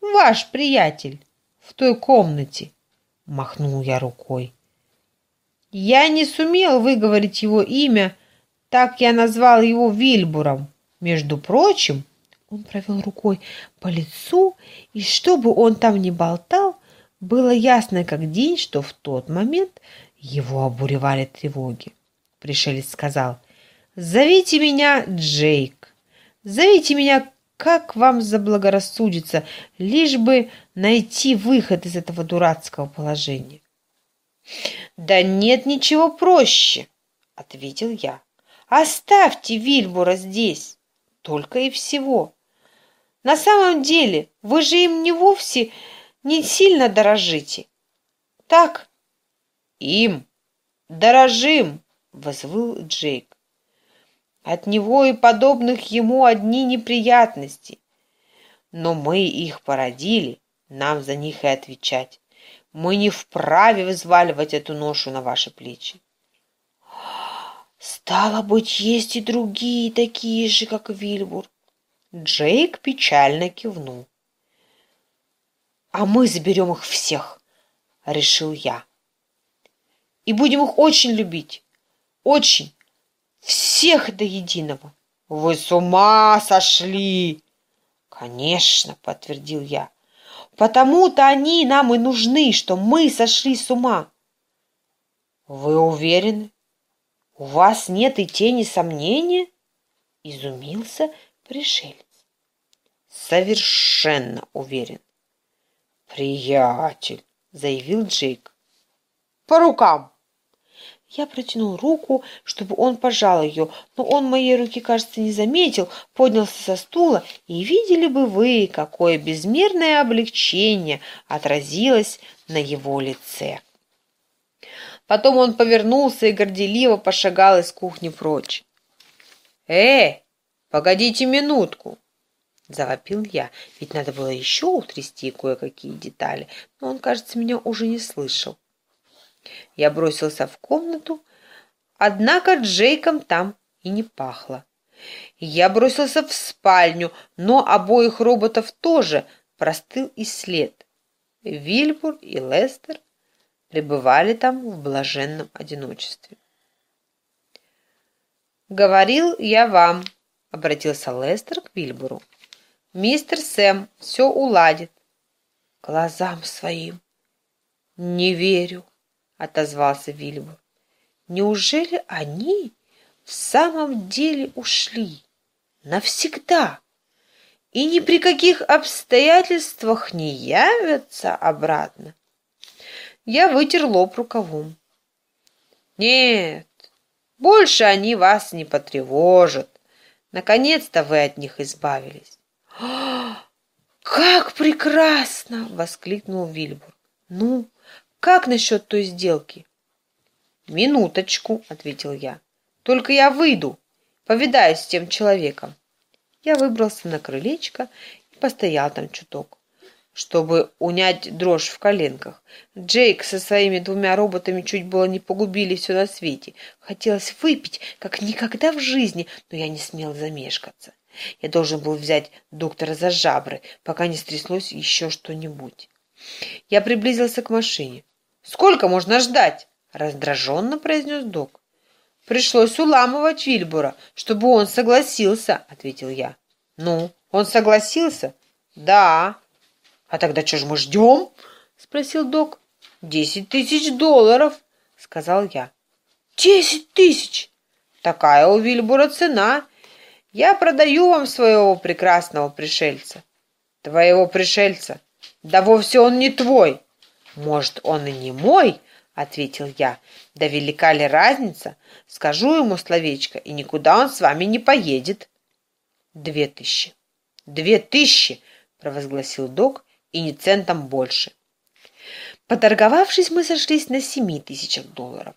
Speaker 1: Ваш приятель в той комнате, махнул я рукой. Я не сумел выговорить его имя, так я назвал его Вильбуром. Между прочим, он провел рукой по лицу, и что бы он там ни болтал, Было ясно как день, что в тот момент его обуревали тревоги. Пришелец сказал, «Зовите меня Джейк. Зовите меня, как вам заблагорассудится, лишь бы найти выход из этого дурацкого положения». «Да нет ничего проще», — ответил я. «Оставьте Вильбура здесь, только и всего. На самом деле вы же им не вовсе не сильно дорожите. Так, им дорожим, возвыл Джейк. От него и подобных ему одни неприятности. Но мы их породили, нам за них и отвечать. Мы не вправе взваливать эту ношу на ваши плечи. Стало быть, есть и другие такие же, как Вильбур. Джейк печально кивнул. «А мы заберем их всех», — решил я. «И будем их очень любить. Очень. Всех до единого». «Вы с ума сошли!» «Конечно», — подтвердил я. «Потому-то они нам и нужны, что мы сошли с ума». «Вы уверены? У вас нет и тени сомнения?» Изумился пришелец. «Совершенно уверен». «Приятель», — заявил Джейк. «По рукам!» Я протянул руку, чтобы он пожал ее, но он моей руки, кажется, не заметил, поднялся со стула, и видели бы вы, какое безмерное облегчение отразилось на его лице. Потом он повернулся и горделиво пошагал из кухни прочь. «Э, погодите минутку!» Завопил я, ведь надо было еще утрясти кое-какие детали, но он, кажется, меня уже не слышал. Я бросился в комнату, однако Джейком там и не пахло. Я бросился в спальню, но обоих роботов тоже простыл и след. Вильбур и Лестер пребывали там в блаженном одиночестве. «Говорил я вам», — обратился Лестер к Вильбуру. «Мистер Сэм все уладит». «Глазам своим не верю», — отозвался Вильбур. «Неужели они в самом деле ушли? Навсегда?» и ни при каких обстоятельствах не явятся обратно. Я вытер лоб рукавом. Нет, больше они вас не потревожат. Наконец-то вы от них избавились. «Как прекрасно!» — воскликнул Вильбур. «Ну, как насчет той сделки?» «Минуточку», — ответил я. «Только я выйду, повидаюсь с тем человеком». Я выбрался на крылечко и постоял там чуток чтобы унять дрожь в коленках. Джейк со своими двумя роботами чуть было не погубили все на свете. Хотелось выпить, как никогда в жизни, но я не смел замешкаться. Я должен был взять доктора за жабры, пока не стряслось еще что-нибудь. Я приблизился к машине. «Сколько можно ждать?» — раздраженно произнес док. «Пришлось уламывать Вильбура, чтобы он согласился», — ответил я. «Ну, он согласился?» «Да», «А тогда что ж мы ждем?» — спросил док. «Десять тысяч долларов», — сказал я. «Десять тысяч!» «Такая у Вильбура цена. Я продаю вам своего прекрасного пришельца». «Твоего пришельца? Да вовсе он не твой». «Может, он и не мой?» — ответил я. «Да велика ли разница? Скажу ему словечко, и никуда он с вами не поедет». «Две тысячи». «Две тысячи!» — провозгласил док и ни центом больше. Поторговавшись, мы сошлись на семи тысячах долларов.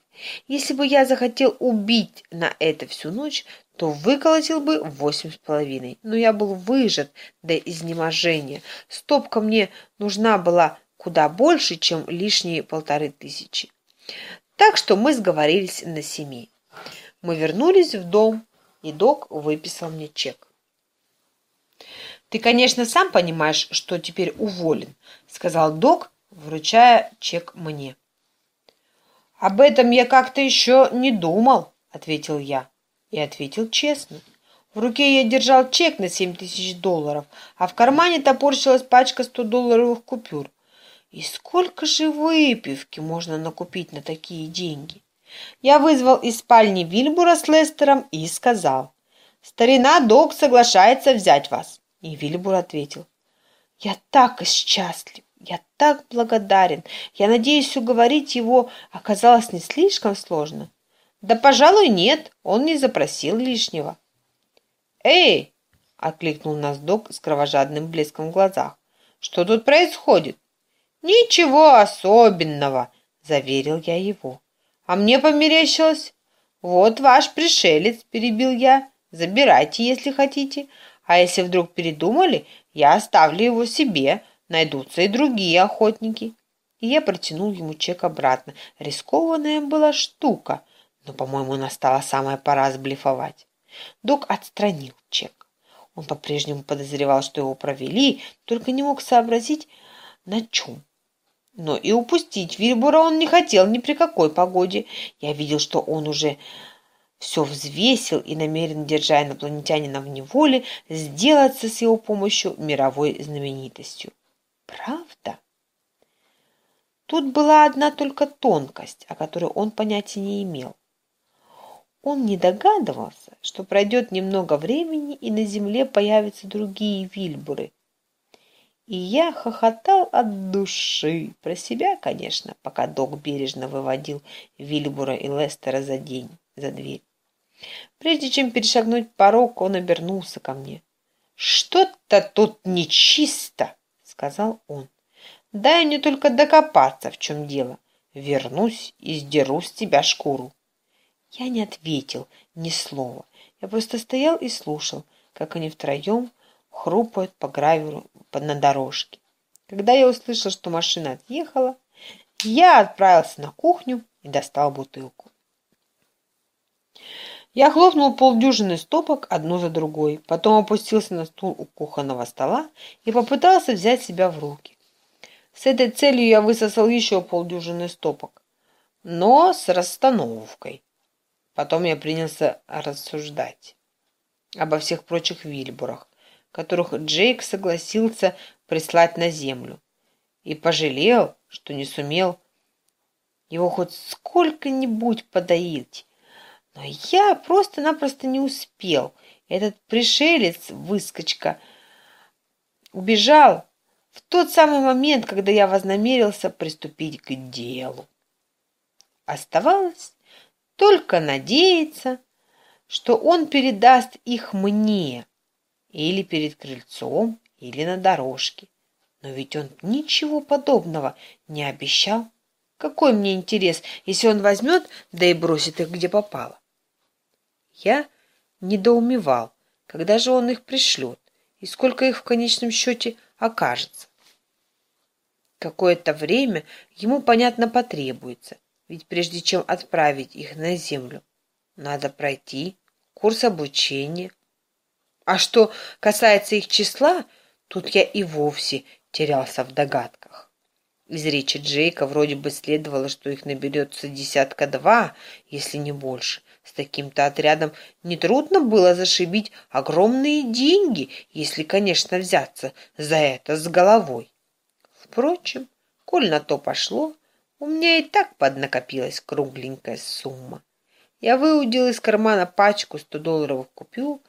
Speaker 1: Если бы я захотел убить на это всю ночь, то выколотил бы восемь с половиной. Но я был выжат до изнеможения. Стопка мне нужна была куда больше, чем лишние полторы тысячи. Так что мы сговорились на семи. Мы вернулись в дом, и док выписал мне чек. «Ты, конечно, сам понимаешь, что теперь уволен», — сказал док, вручая чек мне. «Об этом я как-то еще не думал», — ответил я. И ответил честно. В руке я держал чек на семь тысяч долларов, а в кармане топорщилась пачка сто долларовых купюр. И сколько же выпивки можно накупить на такие деньги? Я вызвал из спальни Вильбура с Лестером и сказал, «Старина Док соглашается взять вас». И Вильбур ответил, «Я так счастлив, я так благодарен. Я надеюсь, уговорить его оказалось не слишком сложно». «Да, пожалуй, нет, он не запросил лишнего». «Эй!» — окликнул нас док с кровожадным блеском в глазах. «Что тут происходит?» «Ничего особенного», — заверил я его. «А мне померещилось?» «Вот ваш пришелец», — перебил я. «Забирайте, если хотите. А если вдруг передумали, я оставлю его себе. Найдутся и другие охотники». И я протянул ему чек обратно. Рискованная была штука, но, по-моему, настала самая пора сблифовать. Док отстранил чек. Он по-прежнему подозревал, что его провели, только не мог сообразить, на чем. Но и упустить Вильбура он не хотел ни при какой погоде. Я видел, что он уже все взвесил и намерен, держа инопланетянина в неволе, сделаться с его помощью мировой знаменитостью. Правда? Тут была одна только тонкость, о которой он понятия не имел. Он не догадывался, что пройдет немного времени, и на земле появятся другие Вильбуры. И я хохотал от души, про себя, конечно, пока док бережно выводил Вильбура и Лестера за день, за дверь. Прежде чем перешагнуть порог, он обернулся ко мне. «Что-то тут нечисто!» — сказал он. «Дай мне только докопаться, в чем дело. Вернусь и сдеру с тебя шкуру». Я не ответил ни слова. Я просто стоял и слушал, как они втроем хрупают по гравию на дорожке. Когда я услышал, что машина отъехала, я отправился на кухню и достал бутылку. Я хлопнул полдюжины стопок одну за другой, потом опустился на стул у кухонного стола и попытался взять себя в руки. С этой целью я высосал еще полдюжины стопок, но с расстановкой. Потом я принялся рассуждать обо всех прочих Вильбурах, которых Джейк согласился прислать на землю, и пожалел, что не сумел его хоть сколько-нибудь подоить. Но я просто-напросто не успел. Этот пришелец, выскочка, убежал в тот самый момент, когда я вознамерился приступить к делу. Оставалось только надеяться, что он передаст их мне или перед крыльцом, или на дорожке. Но ведь он ничего подобного не обещал. Какой мне интерес, если он возьмет, да и бросит их где попало? Я недоумевал, когда же он их пришлет, и сколько их в конечном счете окажется. Какое-то время ему, понятно, потребуется, ведь прежде чем отправить их на землю, надо пройти курс обучения. А что касается их числа, тут я и вовсе терялся в догадках. Из речи Джейка вроде бы следовало, что их наберется десятка два, если не больше. С таким-то отрядом нетрудно было зашибить огромные деньги, если, конечно, взяться за это с головой. Впрочем, коль на то пошло, у меня и так поднакопилась кругленькая сумма. Я выудил из кармана пачку 100 долларовых купюр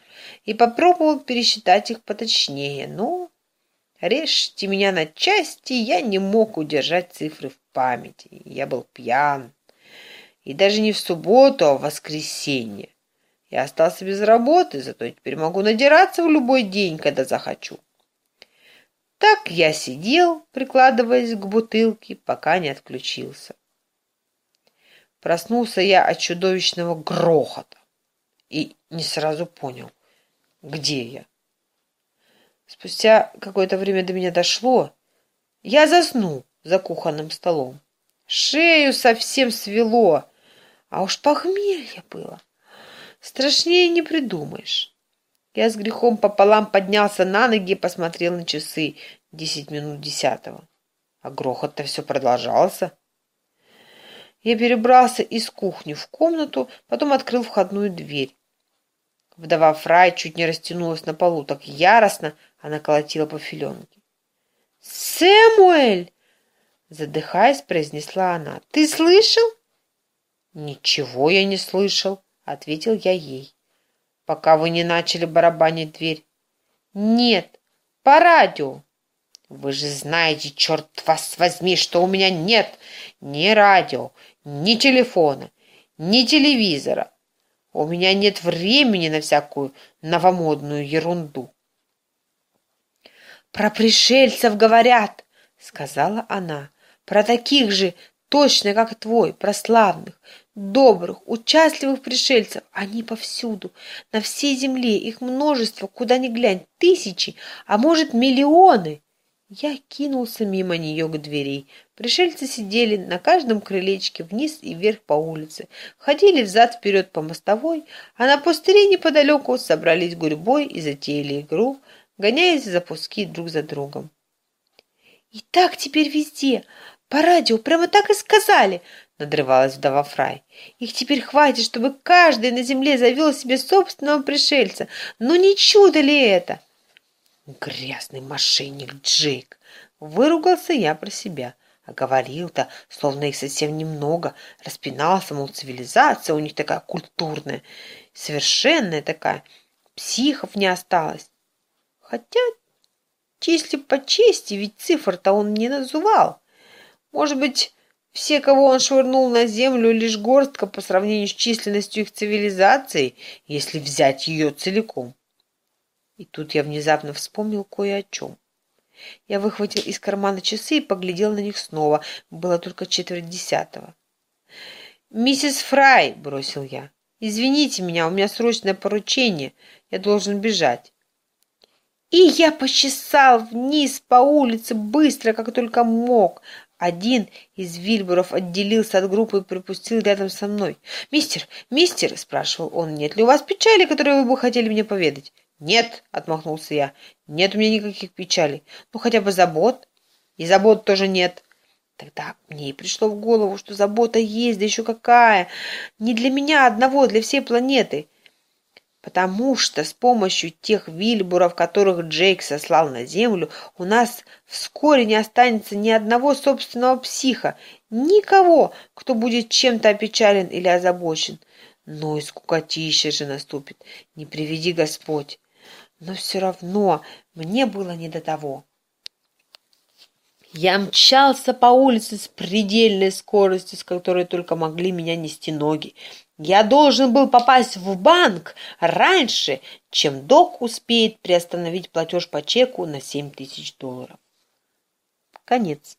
Speaker 1: и попробовал пересчитать их поточнее, но режьте меня на части, я не мог удержать цифры в памяти. Я был пьян. И даже не в субботу, а в воскресенье. Я остался без работы, зато теперь могу надираться в любой день, когда захочу. Так я сидел, прикладываясь к бутылке, пока не отключился. Проснулся я от чудовищного грохота и не сразу понял, где я. Спустя какое-то время до меня дошло. Я заснул за кухонным столом. Шею совсем свело, а уж похмелье было. Страшнее не придумаешь. Я с грехом пополам поднялся на ноги и посмотрел на часы десять минут десятого. А грохот-то все продолжался. Я перебрался из кухни в комнату, потом открыл входную дверь. Вдова Фрай чуть не растянулась на полу, так яростно она колотила по филенке. «Сэмуэль!» Задыхаясь, произнесла она. «Ты слышал?»
Speaker 2: «Ничего я не слышал», — ответил я ей. «Пока вы не начали барабанить дверь».
Speaker 1: «Нет, по радио».
Speaker 2: «Вы же знаете, черт вас возьми, что у меня нет ни радио, ни телефона, ни телевизора. У меня нет времени на всякую новомодную ерунду».
Speaker 1: «Про пришельцев говорят», — сказала она про таких же, точно как твой, прославных, добрых, участливых пришельцев. Они повсюду, на всей земле, их множество, куда ни глянь, тысячи, а может миллионы. Я кинулся мимо нее к двери. Пришельцы сидели на каждом крылечке вниз и вверх по улице, ходили взад-вперед по мостовой, а на пустыре неподалеку собрались гурьбой и затеяли игру, гоняясь за пуски друг за другом. «И так теперь везде, по радио прямо так и сказали, надрывалась вдова Фрай. Их теперь хватит, чтобы каждый на земле завел себе собственного пришельца. Но не чудо ли это?
Speaker 2: Грязный мошенник Джейк. Выругался я про себя. А говорил-то, словно их совсем немного. Распинался, мол, цивилизация у них такая культурная, совершенная такая. Психов не осталось. Хотя, если по чести, ведь цифр-то он не называл. Может быть, все, кого он швырнул на землю, лишь горстка по сравнению с численностью их цивилизации, если взять ее целиком. И тут я внезапно вспомнил кое о чем. Я выхватил из кармана часы и поглядел на них снова. Было только четверть десятого. «Миссис Фрай!» — бросил я. «Извините меня, у меня срочное поручение. Я должен бежать». И я почесал вниз по улице быстро, как только мог, один из Вильбуров отделился от группы и припустил рядом со мной. «Мистер, мистер!» – спрашивал он. «Нет ли у вас печали, которые вы бы хотели мне поведать?» «Нет!» – отмахнулся я. «Нет у меня никаких печалей. Ну, хотя бы забот». «И забот тоже нет». Тогда мне и пришло в голову, что забота есть, да еще какая. Не для меня одного, для всей планеты потому что с помощью тех вильбуров, которых Джейк сослал на землю, у нас вскоре не останется ни одного собственного психа, никого, кто будет чем-то опечален или озабочен. Но и скукотища же наступит, не приведи Господь. Но все равно мне было не до того. Я мчался по улице с предельной скоростью, с которой только могли меня нести ноги. Я должен был попасть в банк раньше, чем док успеет приостановить платеж по чеку на семь тысяч долларов. Конец.